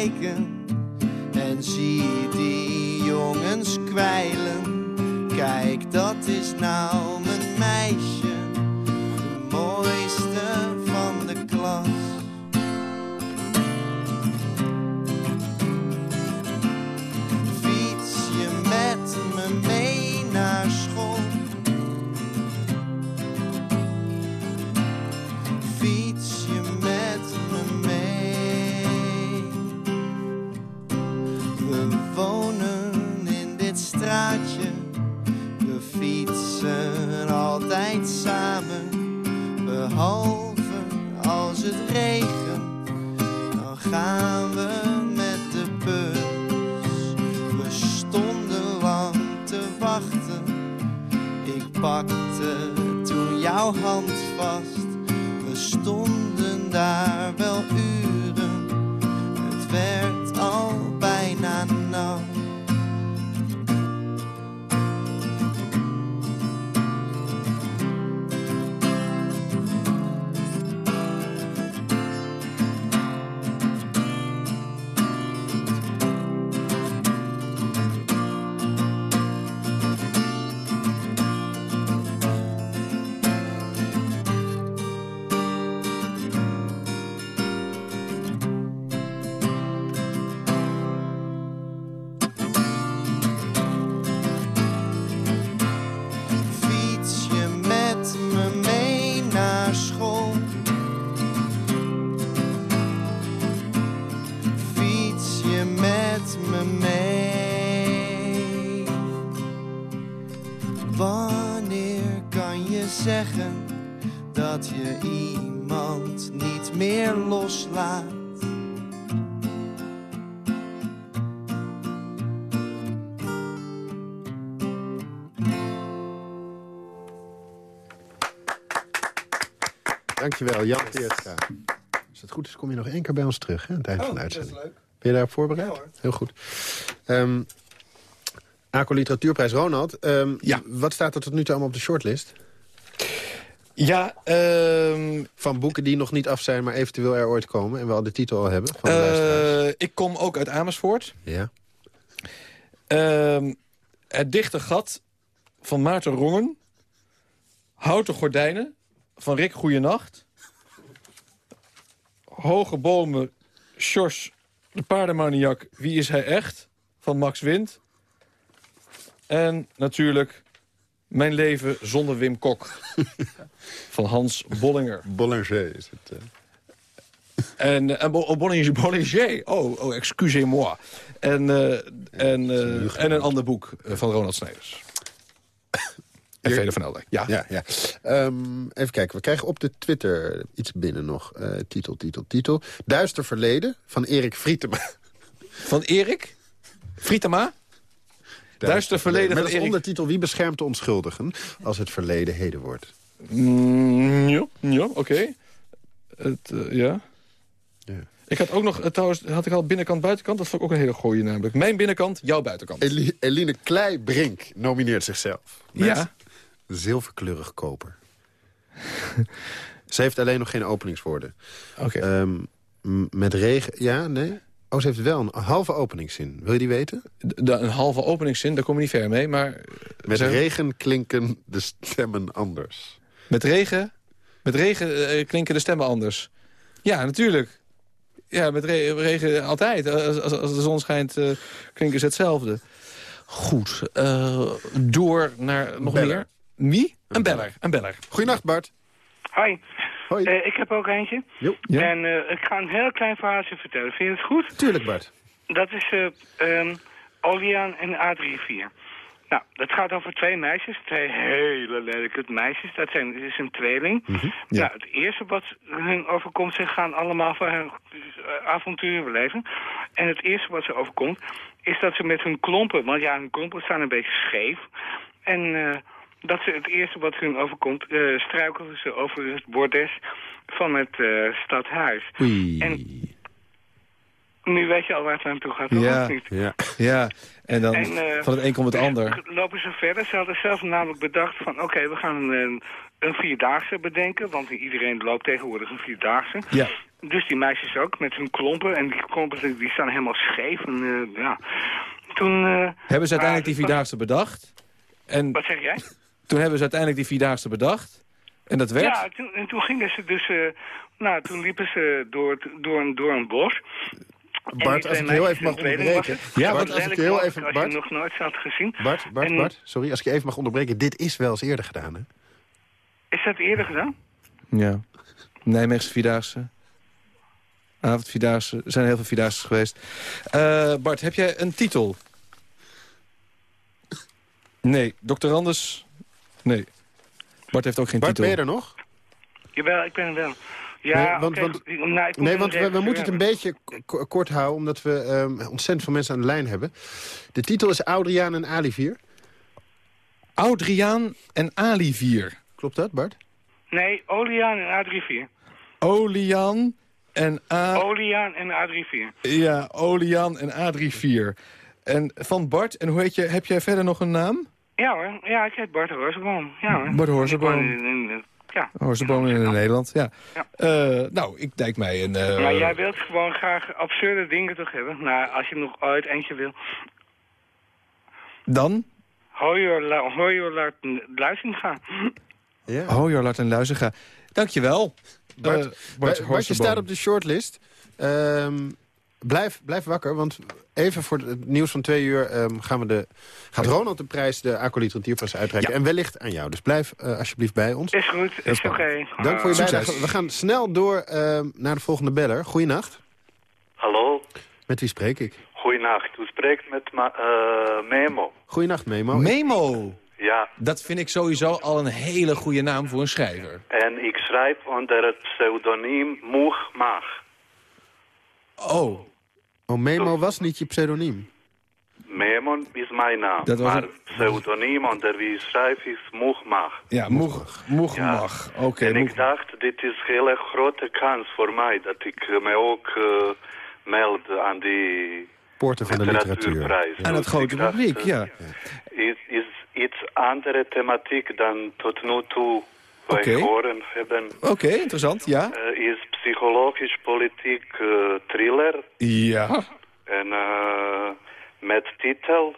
Kijken Behalve als het regent, dan gaan we met de bus. We stonden lang te wachten. Ik pakte toen jouw hand Jan Teerstra. Als het goed is, kom je nog één keer bij ons terug, hè, aan het eind van de Oh, dat is leuk. Ben je daarop voorbereid? Ja, hoor. Heel goed. Ehm ACO Literatuurprijs Ronald. ehm, Ja. Wat staat er tot nu toe allemaal op de shortlist? Ja, ehm, Van boeken die nog niet af zijn, maar eventueel er ooit komen. En we al de titel al hebben van de eh, ik kom ook uit Amersfoort. Ja. Ehm, het dichte gat van Maarten Rongen. Houten gordijnen van Rick Goeienacht. Hoge bomen, Sjors, de paardenmaniak, Wie is hij echt? Van Max Wind. En natuurlijk Mijn leven zonder Wim Kok. van Hans Bollinger. Bollinger is het. eh. En, en Bo- oh, Bollinger, Bollinger. Oh, oh excusez-moi. En, eh, en, eh, en een ander boek eh, van Ronald Snijders. En Vele van Elden. Ja. Ja, ja. Ehm, even kijken, we krijgen op de Twitter iets binnen nog. Eh, titel, titel, titel. Duister Verleden van Erik Frietema. Van Erik? Frietema? Duister Verleden Met van als Erik. ondertitel Wie beschermt de onschuldigen als het verleden heden wordt. Mm, ja, ja oké. Eh, ja. Ja. Ik had ook nog, eh, trouwens, had ik al binnenkant, buitenkant. Dat vond ik ook een hele gooie namelijk. Mijn binnenkant, jouw buitenkant. Eli- Eline Kleibrink nomineert zichzelf. Met Ja. Zilverkleurig koper. ze heeft alleen nog geen openingswoorden. Oké. Ehm, met regen... Ja, nee? Oh, ze heeft wel een halve openingszin. Wil je die weten? De- een halve openingszin, daar kom je niet ver mee. Maar eh, Met regen klinken de stemmen anders. met regen, met regen eh, klinken de stemmen anders. Ja, natuurlijk. Ja, met re- regen altijd. Als, als, als de zon schijnt, eh, klinken ze hetzelfde. Goed. door naar nog meer. Wie? Een beller. Een beller. Goeienacht, Bart. Hi. Hoi. Eh, ik heb ook eentje. Jo. Ja. En eh, ik ga een heel klein verhaaltje vertellen. Vind je het goed? Tuurlijk, Bart. Dat is eh ehm, Oliaan en Adrie Nou, dat gaat over twee meisjes. Twee hele lelijke meisjes. Dat, zijn, dat is een tweeling. Ja. Nou, het eerste wat hun overkomt, ze gaan allemaal van hun avonturen beleven. En het eerste wat ze overkomt, is dat ze met hun klompen... Want ja, hun klompen staan een beetje scheef. En eh, dat ze het eerste wat hun overkomt, eh struikelen ze over het bordes van het eh, stadhuis. Oei. En nu weet je al waar het aan toe gaat, toch? Ja. Of niet? Ja. Ja, en dan En, eh, van het een komt het ander. Lopen ze verder. Ze hadden zelf namelijk bedacht van... oké, we gaan een, een vierdaagse bedenken. Want iedereen loopt tegenwoordig een vierdaagse. Ja. Dus die meisjes ook, met hun klompen. En die klompen die staan helemaal scheef. En, ja. Toen... Hebben ze uiteindelijk die Vierdaagse bedacht? En Wat zeg jij? Toen hebben ze uiteindelijk die Vierdaagse bedacht. En dat werd? Ja, toen, en toen gingen ze dus... eh, nou, toen liepen ze door, het- door, een, door een bos. Bart, als ik je heel even mag onderbreken. Ja, Bart, als ik heel even... Als Bart, je nog nooit had gezien. Bart, Bart, En- Bart, sorry, als ik je even mag onderbreken. Dit is wel eens eerder gedaan, hè? Is dat eerder gedaan? Ja. Nijmeegse Vierdaagse. Avondvierdaagse. Er zijn heel veel Vierdaagse geweest. Eh, Bart, heb jij een titel? Nee. Dr. Anders? Nee. Bart heeft ook geen Bart, titel. ben je er nog? Jawel, ik ben er wel. Ja, Nee, want- want-. Nou, Nee, want we, we moeten het een beetje kort houden... omdat we ehm, ontzettend veel mensen aan de lijn hebben. De titel is Oudriaan en Alivier. Oudriaan en Alivier. Klopt dat, Bart? Nee, Oliaan en A34. Olian en A... Oliaan en A34. Ja, Olian en A34. En van Bart, en hoe heet je, heb jij verder nog een naam? Ja hoor, ja, ik heet Bart Horsenboom. Ja hoor. Bart in- in- in- Ja. In Nederland, ja. Ja. Eh, nou, ik denk mij een... eh, Maar jij wilt gewoon graag absurde dingen toch hebben? Nou, als je nog ooit eentje wil. Dan? Hoor je laat luisteren gaan. Ja. Laat en Luizenga. Dankjewel. Bart, Eh, Bart, Bart je staat op de shortlist. Ehm, blijf, blijf wakker, want even voor het nieuws van twee uur... ehm, gaan we de, gaat Ronald de prijs, de Aqua Literatuurprijs uitreiken. Ja. En wellicht aan jou. Dus blijf eh, alsjeblieft bij ons. Is goed, is oké. Dank voor je bijdrage. We gaan snel door ehm, naar de volgende beller. Goeienacht. Hallo, Met wie spreek ik? goeienacht. U spreekt met eh, Memo. Goeienacht, Memo. Memo. Ja, Dat vind ik sowieso al een hele goede naam voor een schrijver. en ik schrijf onder het pseudoniem Moeg Maag. Oh, Oh, Memo was niet je pseudoniem. Memo is mijn naam, Dat was maar een- pseudoniem onder wie ik schrijf is Moeg Maag. ja, moeg, moeg Ja. mag. Oké, en moeg- ik dacht, dit is een hele grote kans voor mij dat ik eh, me ook eh, meld aan die Poorten van de literatuur. literatuurprijs. aan het Dus grote dacht, publiek, eh, ja. is, is iets andere thematiek dan tot nu toe wij Oké. horen hebben. Oké, interessant, ja. Eh, is psychologisch-politiek eh, thriller Ja. en eh, met titel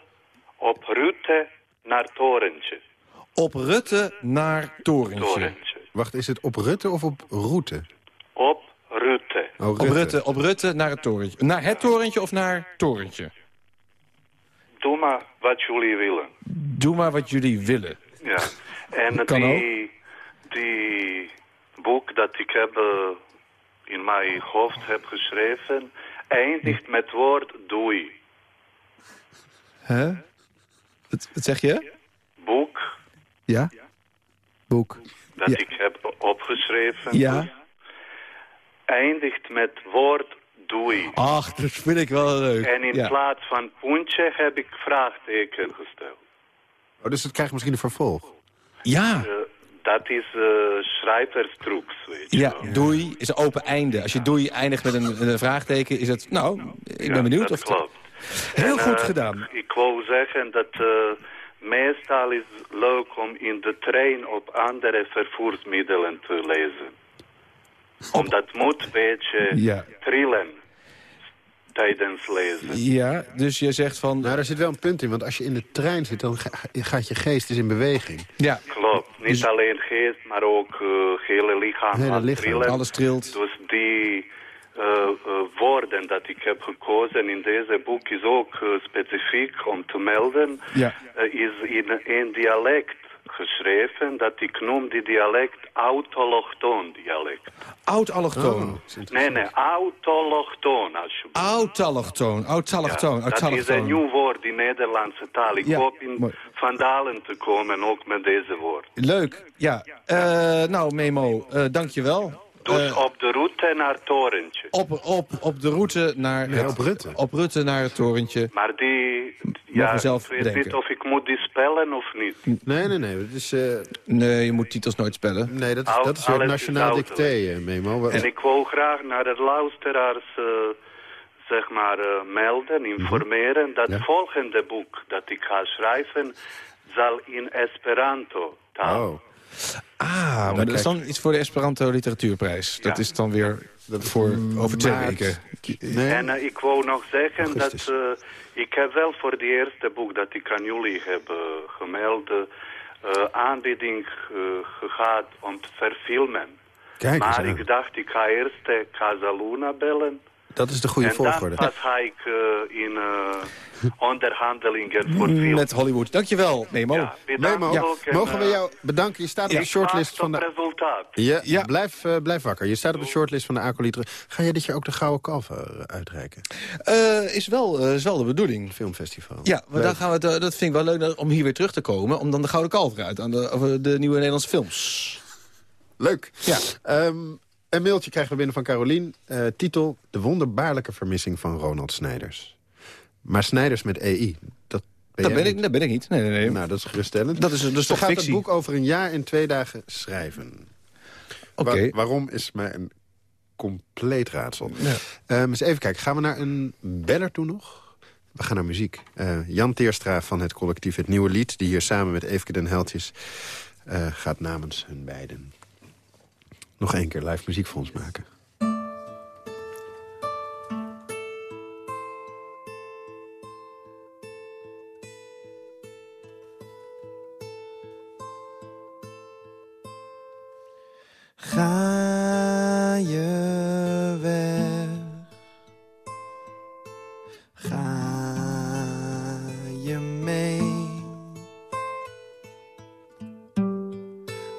Op route naar Torentje. Op Rutte naar Torentje. Torentje. Wacht, is het op Rutte of op route? Op route. Oh, Op Rutte, op Rutte naar het torentje. Naar het torentje of naar torentje? Doe maar wat jullie willen. Doe maar wat jullie willen. Ja. En Kan die, die boek dat ik heb eh, in mijn hoofd heb geschreven... eindigt met woord doei. Hè? Wat, wat zeg je? Boek Ja? Boek. dat Ja. ik heb opgeschreven... Ja. eindigt met woord doei. Ach, dat vind ik wel leuk. En in ja. plaats van puntje heb ik vraagteken gesteld. Oh, dus het krijgt misschien een vervolg. Ja. Eh, dat is uh, schrijverstrucs, weet je Ja, wel. doei is een open einde. Als je doei eindigt met een, een vraagteken, is het... Nou, ik ben Ja, benieuwd dat of... klopt. Heel En, goed eh, gedaan. Ik wou zeggen dat eh, meestal is leuk om in de trein op andere vervoersmiddelen te lezen. Omdat moet een beetje Ja. trillen tijdens lezen. Ja, dus je zegt van... Nou, daar zit wel een punt in, want als je in de trein zit... dan ga- gaat je geest dus in beweging. Ja. Klopt. Niet Dus- alleen geest, maar ook uh, hele lichaam Hele lichaam. trillen. Alles trilt. Dus die eh, eh, woorden dat ik heb gekozen in deze boek is ook eh, specifiek om te melden. Ja. Eh, is in een dialect geschreven dat ik noem die dialect autolochtoon dialect. Oud-allochtoon. Nee, nee, autolochtoon alsjeblieft. Oud-allochtoon. Oud-allochtoon. dat is een nieuw woord in Nederlandse taal. Ik Ja, hoop in mooi. Vandalen te komen, ook met deze woord. Leuk. Ja. Eh, nou, Memo, eh dankjewel. Dus Eh, op de route naar Torentje. op, op, op de route naar... Nee, het- op Rutte. Op Rutte naar het torentje. Maar die... Ja, zelf ik weet niet of ik moet die spellen of niet. Nee, nee, nee. Het is, eh, Nee, je moet titels nooit spellen. nee dat is, Al- dat is weer het nationaal dicté, eh, Memo. En ik wou graag naar de luisteraars, zeg maar, melden, informeren... dat Ja. het volgende boek dat ik ga schrijven... zal in Esperanto taal. Oh. Ah, maar dat is dan iets voor de Esperanto Literatuurprijs. Dat is dan weer voor over twee weken. Nee? En eh, ik wou nog zeggen Augustus. dat eh, ik heb wel voor het eerste boek dat ik aan jullie heb eh, gemeld... eh, aanbieding eh, gehad om te verfilmen. Kijk eens maar aan. ik dacht, ik ga eerst Casaluna bellen. Dat is de goede en volgorde. dan pas ga ik eh, in eh, onderhandelingen voor film. Met Hollywood. Dankjewel, Memo. Ja, Memo, ook en, mogen we eh, jou bedanken? Je staat op ja. de shortlist van de... resultaat. Ja, Ja. Blijf, eh, blijf wakker. Je staat op de shortlist van de Acolitre. Ga jij dit jaar ook de Gouden Kalf uitreiken? Eh, is, wel, eh, is wel de bedoeling. Filmfestival. Ja, maar dan gaan we het, dat vind ik wel leuk om hier weer terug te komen. Om dan de Gouden Kalf eruit aan de, over de nieuwe Nederlandse films. Leuk. Ja. Ehm, een mailtje krijgen we binnen van Carolien. Eh, titel De wonderbaarlijke vermissing van Ronald Snijders. Maar Snijders met EI. Dat ben, Dat jij ben, ik, niet. dat ben ik niet. Nee, nee, nee. Nou, dat is geruststellend. dat is, is Ze toch gaat fictie? het boek over een jaar en twee dagen schrijven. Oké. Wa- waarom is mij een compleet raadsel. Ja. Ehm, eens even kijken, gaan we naar een beller toe nog? We gaan naar muziek. Eh, Jan Teerstra van het collectief Het Nieuwe Lied... die hier samen met Eefke den Heldjes eh, gaat namens hun beiden. Nog één keer live muziek voor ons maken. Ga je weg? Ga je mee?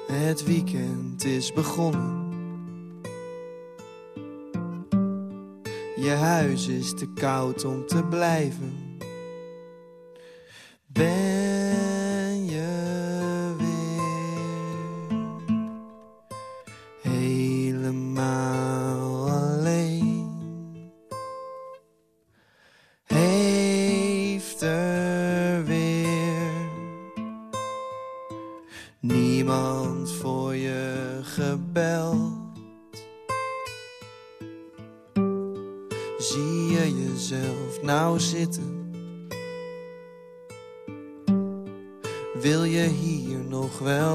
Het weekend is begonnen. Is te koud om te blijven. Wil je hier nog wel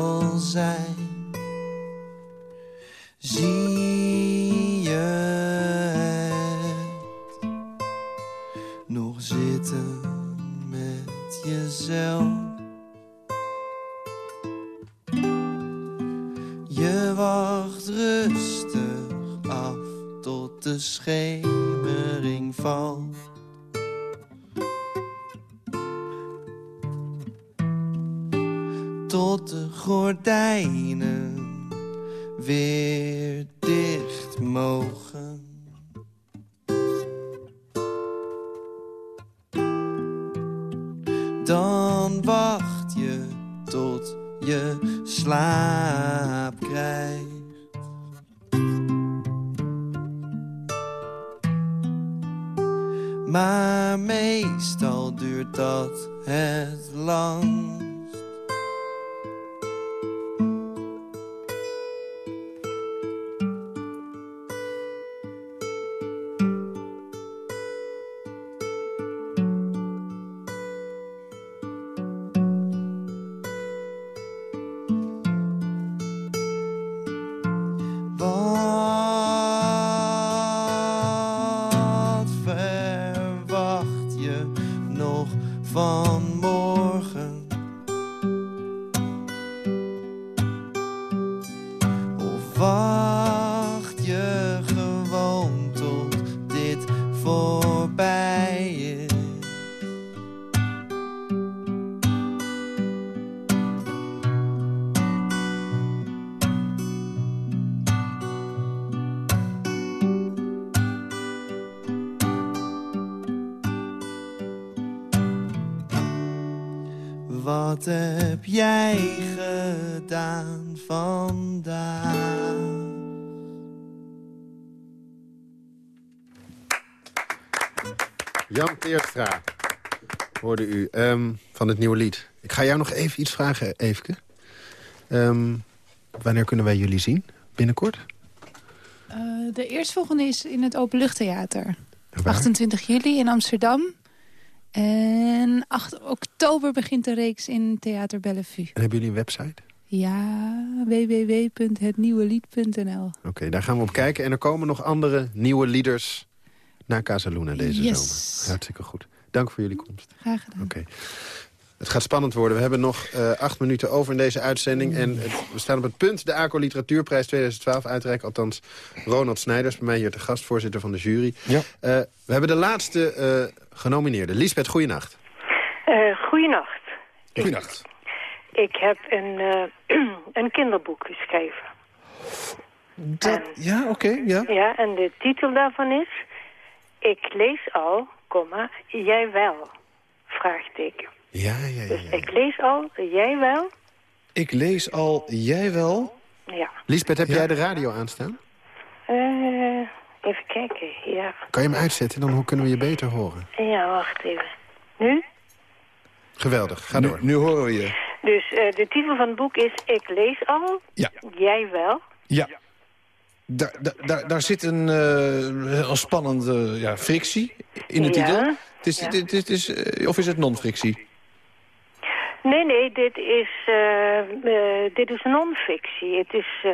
van morgen? Hoorde u ehm, van het nieuwe lied. Ik ga jou nog even iets vragen, Eefke. Ehm, wanneer kunnen wij jullie zien? Binnenkort? Eh, de eerstvolgende is in het Openluchttheater. Waar? 28 juli in Amsterdam. En 8 oktober begint de reeks in Theater Bellevue. En hebben jullie een website? Ja, www.hetnieuwelied.nl. Oké, daar gaan we op kijken. En er komen nog andere nieuwe lieders naar Casaluna deze Yes. zomer. Hartstikke goed. Dank voor jullie komst. Graag gedaan. Oké. Het gaat spannend worden. We hebben nog eh, acht minuten over in deze uitzending. En het- we staan op het punt de ACO Literatuurprijs 2012 uitreiken. Althans, Ronald Snijders, bij mij hier te gast, voorzitter van de jury. Ja. Eh, we hebben de laatste eh genomineerde. Lisbeth, goeienacht. Uh, goeienacht. Goeienacht. Ik heb een, eh, een kinderboek geschreven. Dat, ja, oké, ja. Ja, en de titel daarvan is... Ik lees al, komma, jij wel, vraagteken. Ja, ja, ja. Dus ik lees al, jij wel, Ik lees al, jij wel? ja. Lisbeth, heb jij de radio aanstaan? Eh, even kijken, ja. Kan je hem uitzetten, dan hoe kunnen we je beter horen? Ja, wacht even. Nu? Geweldig, ga door. Nu horen we je. Dus eh, de titel van het boek is Ik lees al, Ja. jij wel. Ja. Daar, daar, daar, zit een, eh, heel spannende ja, frictie in de Ja. titel. Het is, Ja. dit, dit is, eh, of is het non-frictie? Nee, nee, dit is, eh, dit is non-fictie. Het is eh,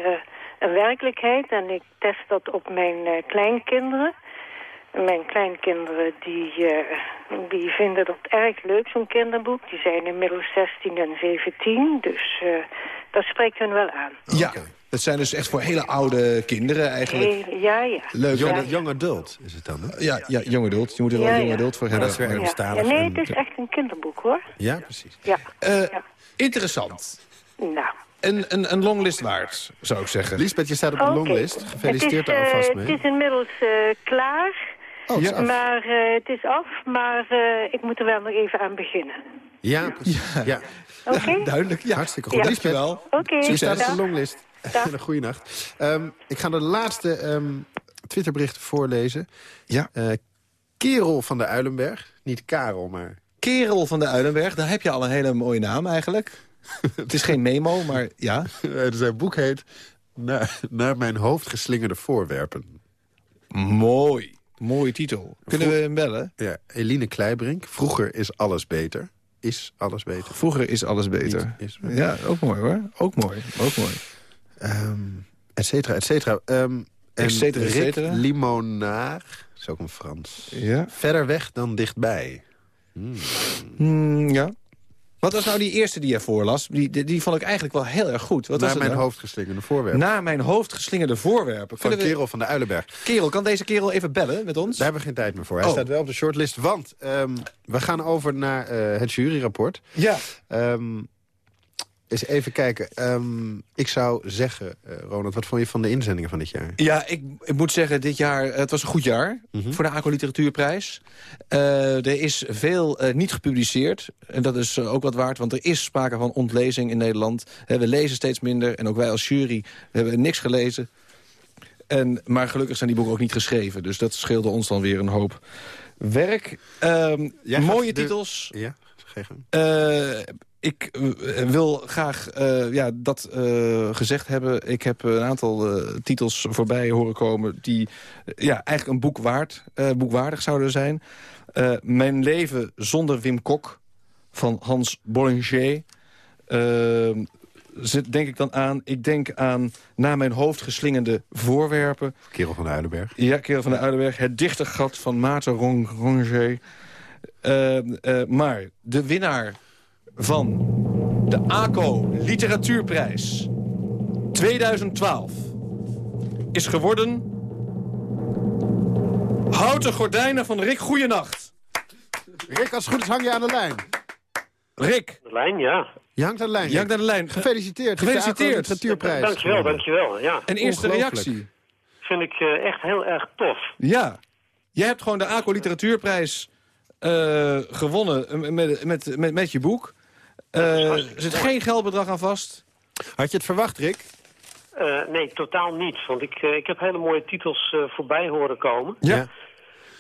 een werkelijkheid en ik test dat op mijn eh, kleinkinderen. Mijn kleinkinderen die, eh, die vinden dat erg leuk, zo'n kinderboek. Die zijn inmiddels 16 en 17, dus eh, dat spreekt hun wel aan. Ja, dat zijn dus echt voor hele oude kinderen eigenlijk. Ja, ja. Leuk. Young, Ja, young adult is het dan, hè? ja, ja, jong adult. Je moet er wel Ja, jong ja. adult voor Ja, hebben. dat is weer Maar- Ja. Engelstalig Ja, nee, het is echt een kinderboek, hoor. Ja, precies. Ja, Eh, ja. Interessant. Nou, Een, een, een longlist waard, zou ik zeggen. Lisbeth, je staat op de oké. longlist. Gefeliciteerd het er is, alvast eh, mee. Het is inmiddels eh, klaar. Oh, af. Maar eh, het is af, maar eh, ik moet er wel nog even aan beginnen. Ja, precies. Ja. Oké? Duidelijk, ja. Hartstikke goed. Ja. Dankjewel. Oké, je staat op dag. de longlist. Dag. Een goede nacht. Ehm, ik ga de laatste ehm Twitterberichten voorlezen. Ja. Eh, Kerel van de Uilenberg. Niet Karel, maar... Kerel van de Uilenberg, daar heb je al een hele mooie naam eigenlijk. het is geen memo, maar ja. Eh, zijn boek heet... Naar, naar mijn hoofd geslingerde voorwerpen. Mooi. Mooie titel. Kunnen we hem bellen? Ja, Eline Kleibrink. Vroeger is alles beter. Is alles beter. Vroeger is alles beter. Ja, ook mooi hoor. Ook mooi. Ook mooi. Ehm, et cetera, et cetera. Ehm, Et cetera, et cetera. Limonaar. Dat is ook een Frans. Ja. Verder weg dan dichtbij. Hmm, ja. Wat was nou die eerste die je voorlas? Die, die, die vond ik eigenlijk wel heel erg goed. Wat was Naar het mijn nou? hoofd geslingerde voorwerpen. Naar mijn hoofd geslingerde voorwerpen. van we- Kerel van de Uilenberg. Kerel, kan deze kerel even bellen met ons? Daar hebben we geen tijd meer voor. Hij Oh. staat wel op de shortlist, want ehm, we gaan over naar eh, het juryrapport. Ja. Ehm, Eens even kijken. Ehm, ik zou zeggen, eh, Ronald, wat vond je van de inzendingen van dit jaar? Ja, ik, ik moet zeggen, dit jaar, het was een goed jaar Mhm. voor de ACO Literatuurprijs. Eh, er is veel eh, niet gepubliceerd. En dat is eh, ook wat waard, want er is sprake van ontlezing in Nederland. We lezen steeds minder en ook wij als jury hebben niks gelezen. En, maar gelukkig zijn die boeken ook niet geschreven. Dus dat scheelde ons dan weer een hoop werk. Ehm, mooie de- titels. Ja. Eh, ik eh, wil graag eh, ja, dat eh, gezegd hebben. Ik heb een aantal titels voorbij horen komen... die ja, eigenlijk een boek waard, boekwaardig zouden zijn. Mijn leven zonder Wim Kok van Hans Bollinger... Zit denk ik dan aan. Ik denk aan naar mijn hoofd geslingende voorwerpen. Kerel van de Uilenberg. Ja, Kerel van de Uilenberg. Het dichtergat van Maarten Ron- Ronger. Eh, maar de winnaar van de ACO Literatuurprijs 2012 is geworden... Houten Gordijnen van Rick Goeienacht. Rick, als het goed is hang je aan de lijn. Rick. De lijn, ja. Je hangt aan de lijn. Je hangt aan de lijn. Gefeliciteerd. Gefeliciteerd. Literatuurprijs. Dankjewel, dankjewel. Ja. En eerste reactie. Vind ik eh, echt heel erg tof. Ja. Jij hebt gewoon de ACO Literatuurprijs eh, gewonnen eh, met, met, met, met je boek. Eh, er zit geen geldbedrag aan vast. Had je het verwacht, Rick? Eh, nee, totaal niet. Want ik, eh, ik heb hele mooie titels eh, voorbij horen komen. Ja.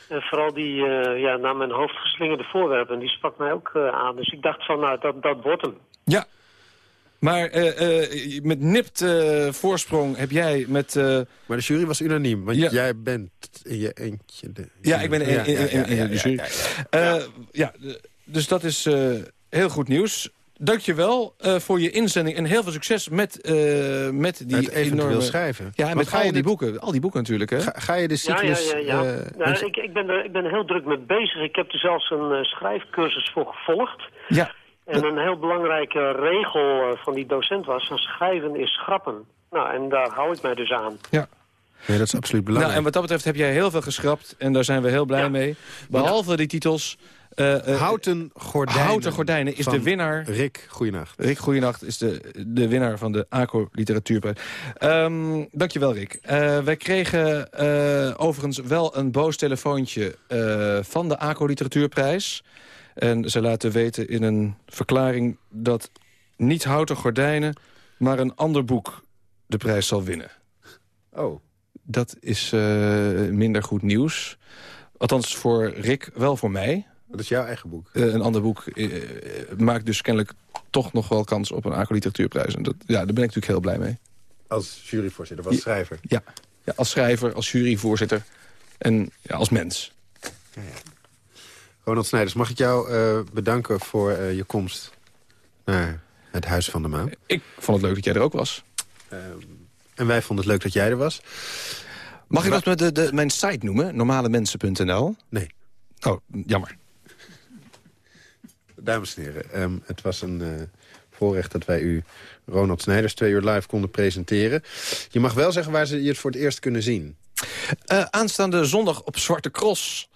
En vooral die eh, ja, naar mijn hoofd geslingerde voorwerpen, die sprak mij ook eh, aan. Dus ik dacht van, nou, dat, dat wordt hem. Ja. Maar eh, eh, met nipt eh, voorsprong heb jij met... eh, Maar de jury was unaniem, want Ja. jij bent in je eentje de ja, ik ben in, in, ja, in, de ja, jury. ja, Eh, dus dat is eh, heel goed nieuws. Dank je wel eh, voor je inzending en heel veel succes met, eh, met die eventueel enorme... schrijven. Ja, Want met ga al je die dit- boeken. Al die boeken natuurlijk, hè? Ga, ga je de Ja, ja, cyclus... ja. ja. eh, Nou, ik, ik, ben er, ik ben er heel druk mee bezig. Ik heb er zelfs een eh, schrijfcursus voor gevolgd. Ja. En een heel belangrijke regel van die docent was... van schrijven is schrappen. Nou, en daar hou ik mij dus aan. Ja. Nee, dat is absoluut Nou, belangrijk. en wat dat betreft heb jij heel veel geschrapt. En daar zijn we heel blij mee. Behalve die titels... eh, Houten Gordijnen. Houten Gordijnen is de winnaar. Rick, goeienacht. Rick Goeienacht is de, de winnaar van de ACO Literatuurprijs. Ehm dankjewel, Rick. Eh, wij kregen overigens wel een boos telefoontje van de ACO Literatuurprijs. En ze laten weten in een verklaring dat niet Houten Gordijnen... maar een ander boek de prijs zal winnen. Oh. Dat is minder goed nieuws. Althans voor Rick, wel voor mij. Dat is jouw eigen boek. Eh, een ander boek eh, eh, maakt dus kennelijk toch nog wel kans op een ACO Literatuurprijs. En dat, ja, daar ben ik natuurlijk heel blij mee. Als juryvoorzitter, als schrijver. Ja, ja als schrijver, als juryvoorzitter en ja, als mens. Ronald Snijders, mag ik jou bedanken voor je komst naar het Huis van de Maan. Ik vond het leuk dat jij er ook was. Ehm, en wij vonden het leuk dat jij er was. Mag ik dat met de, de, mijn site noemen? Normalemensen.nl? Nee. Oh, jammer. Dames en heren, ehm, het was een eh, voorrecht dat wij u Ronald Snijders twee uur live konden presenteren. Je mag wel zeggen waar ze je het voor het eerst kunnen zien. Eh, aanstaande zondag op Zwarte Cross.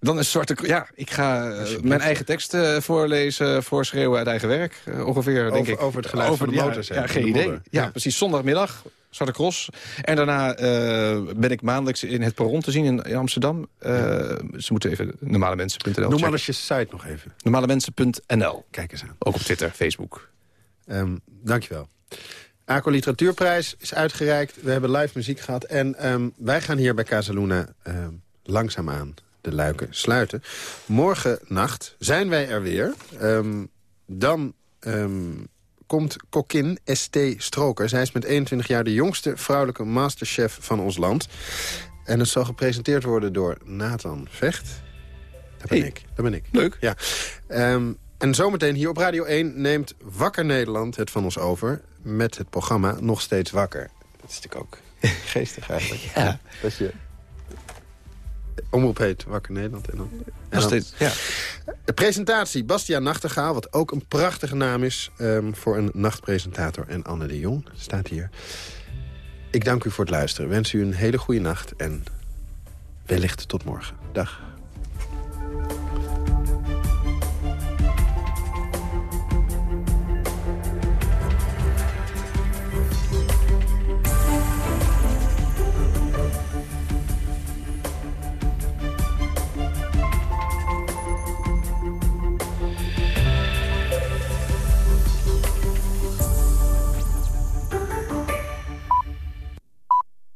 Dan is Zwarte. Ja, ik ga eh, mijn eigen tekst eh, voorlezen, voorschreeuwen uit eigen werk. eh, ongeveer, denk Over- ik. over het geluid van de motors, hè, Ja, geen de idee. Ja, Ja. precies. Zondagmiddag, Zwarte Cross. En daarna ben ik maandelijks in het Perron te zien in, Amsterdam. Ze moeten even normalemensen.nl Noem eens je site nog even. Normalemensen.nl. Kijk eens aan. Ook op Twitter, Facebook. Ehm, dankjewel. ACO Literatuurprijs is uitgereikt. We hebben live muziek gehad. En ehm, wij gaan hier bij Casaluna ehm, langzaamaan de luiken sluiten. Morgen nacht zijn wij er weer. Ehm, dan ehm, komt kokkin St. Stroker. Zij is met 21 jaar de jongste vrouwelijke masterchef van ons land. En het zal gepresenteerd worden door Nathan Vecht. Dat ben Hey. ik. Dat ben ik. Leuk. Ja. Ehm, en zometeen hier op Radio 1 neemt Wakker Nederland het van ons over... met het programma Nog Steeds Wakker. Dat is natuurlijk ook geestig eigenlijk. Ja. Dat je... Omroep heet Wakker Nederland. En dan, en dan- ja. De presentatie Bastiaan Nachtegaal, wat ook een prachtige naam is... ehm, voor een nachtpresentator. En Anne de Jong staat hier. Ik dank u voor het luisteren. Wens u een hele goede nacht en wellicht tot morgen. Dag.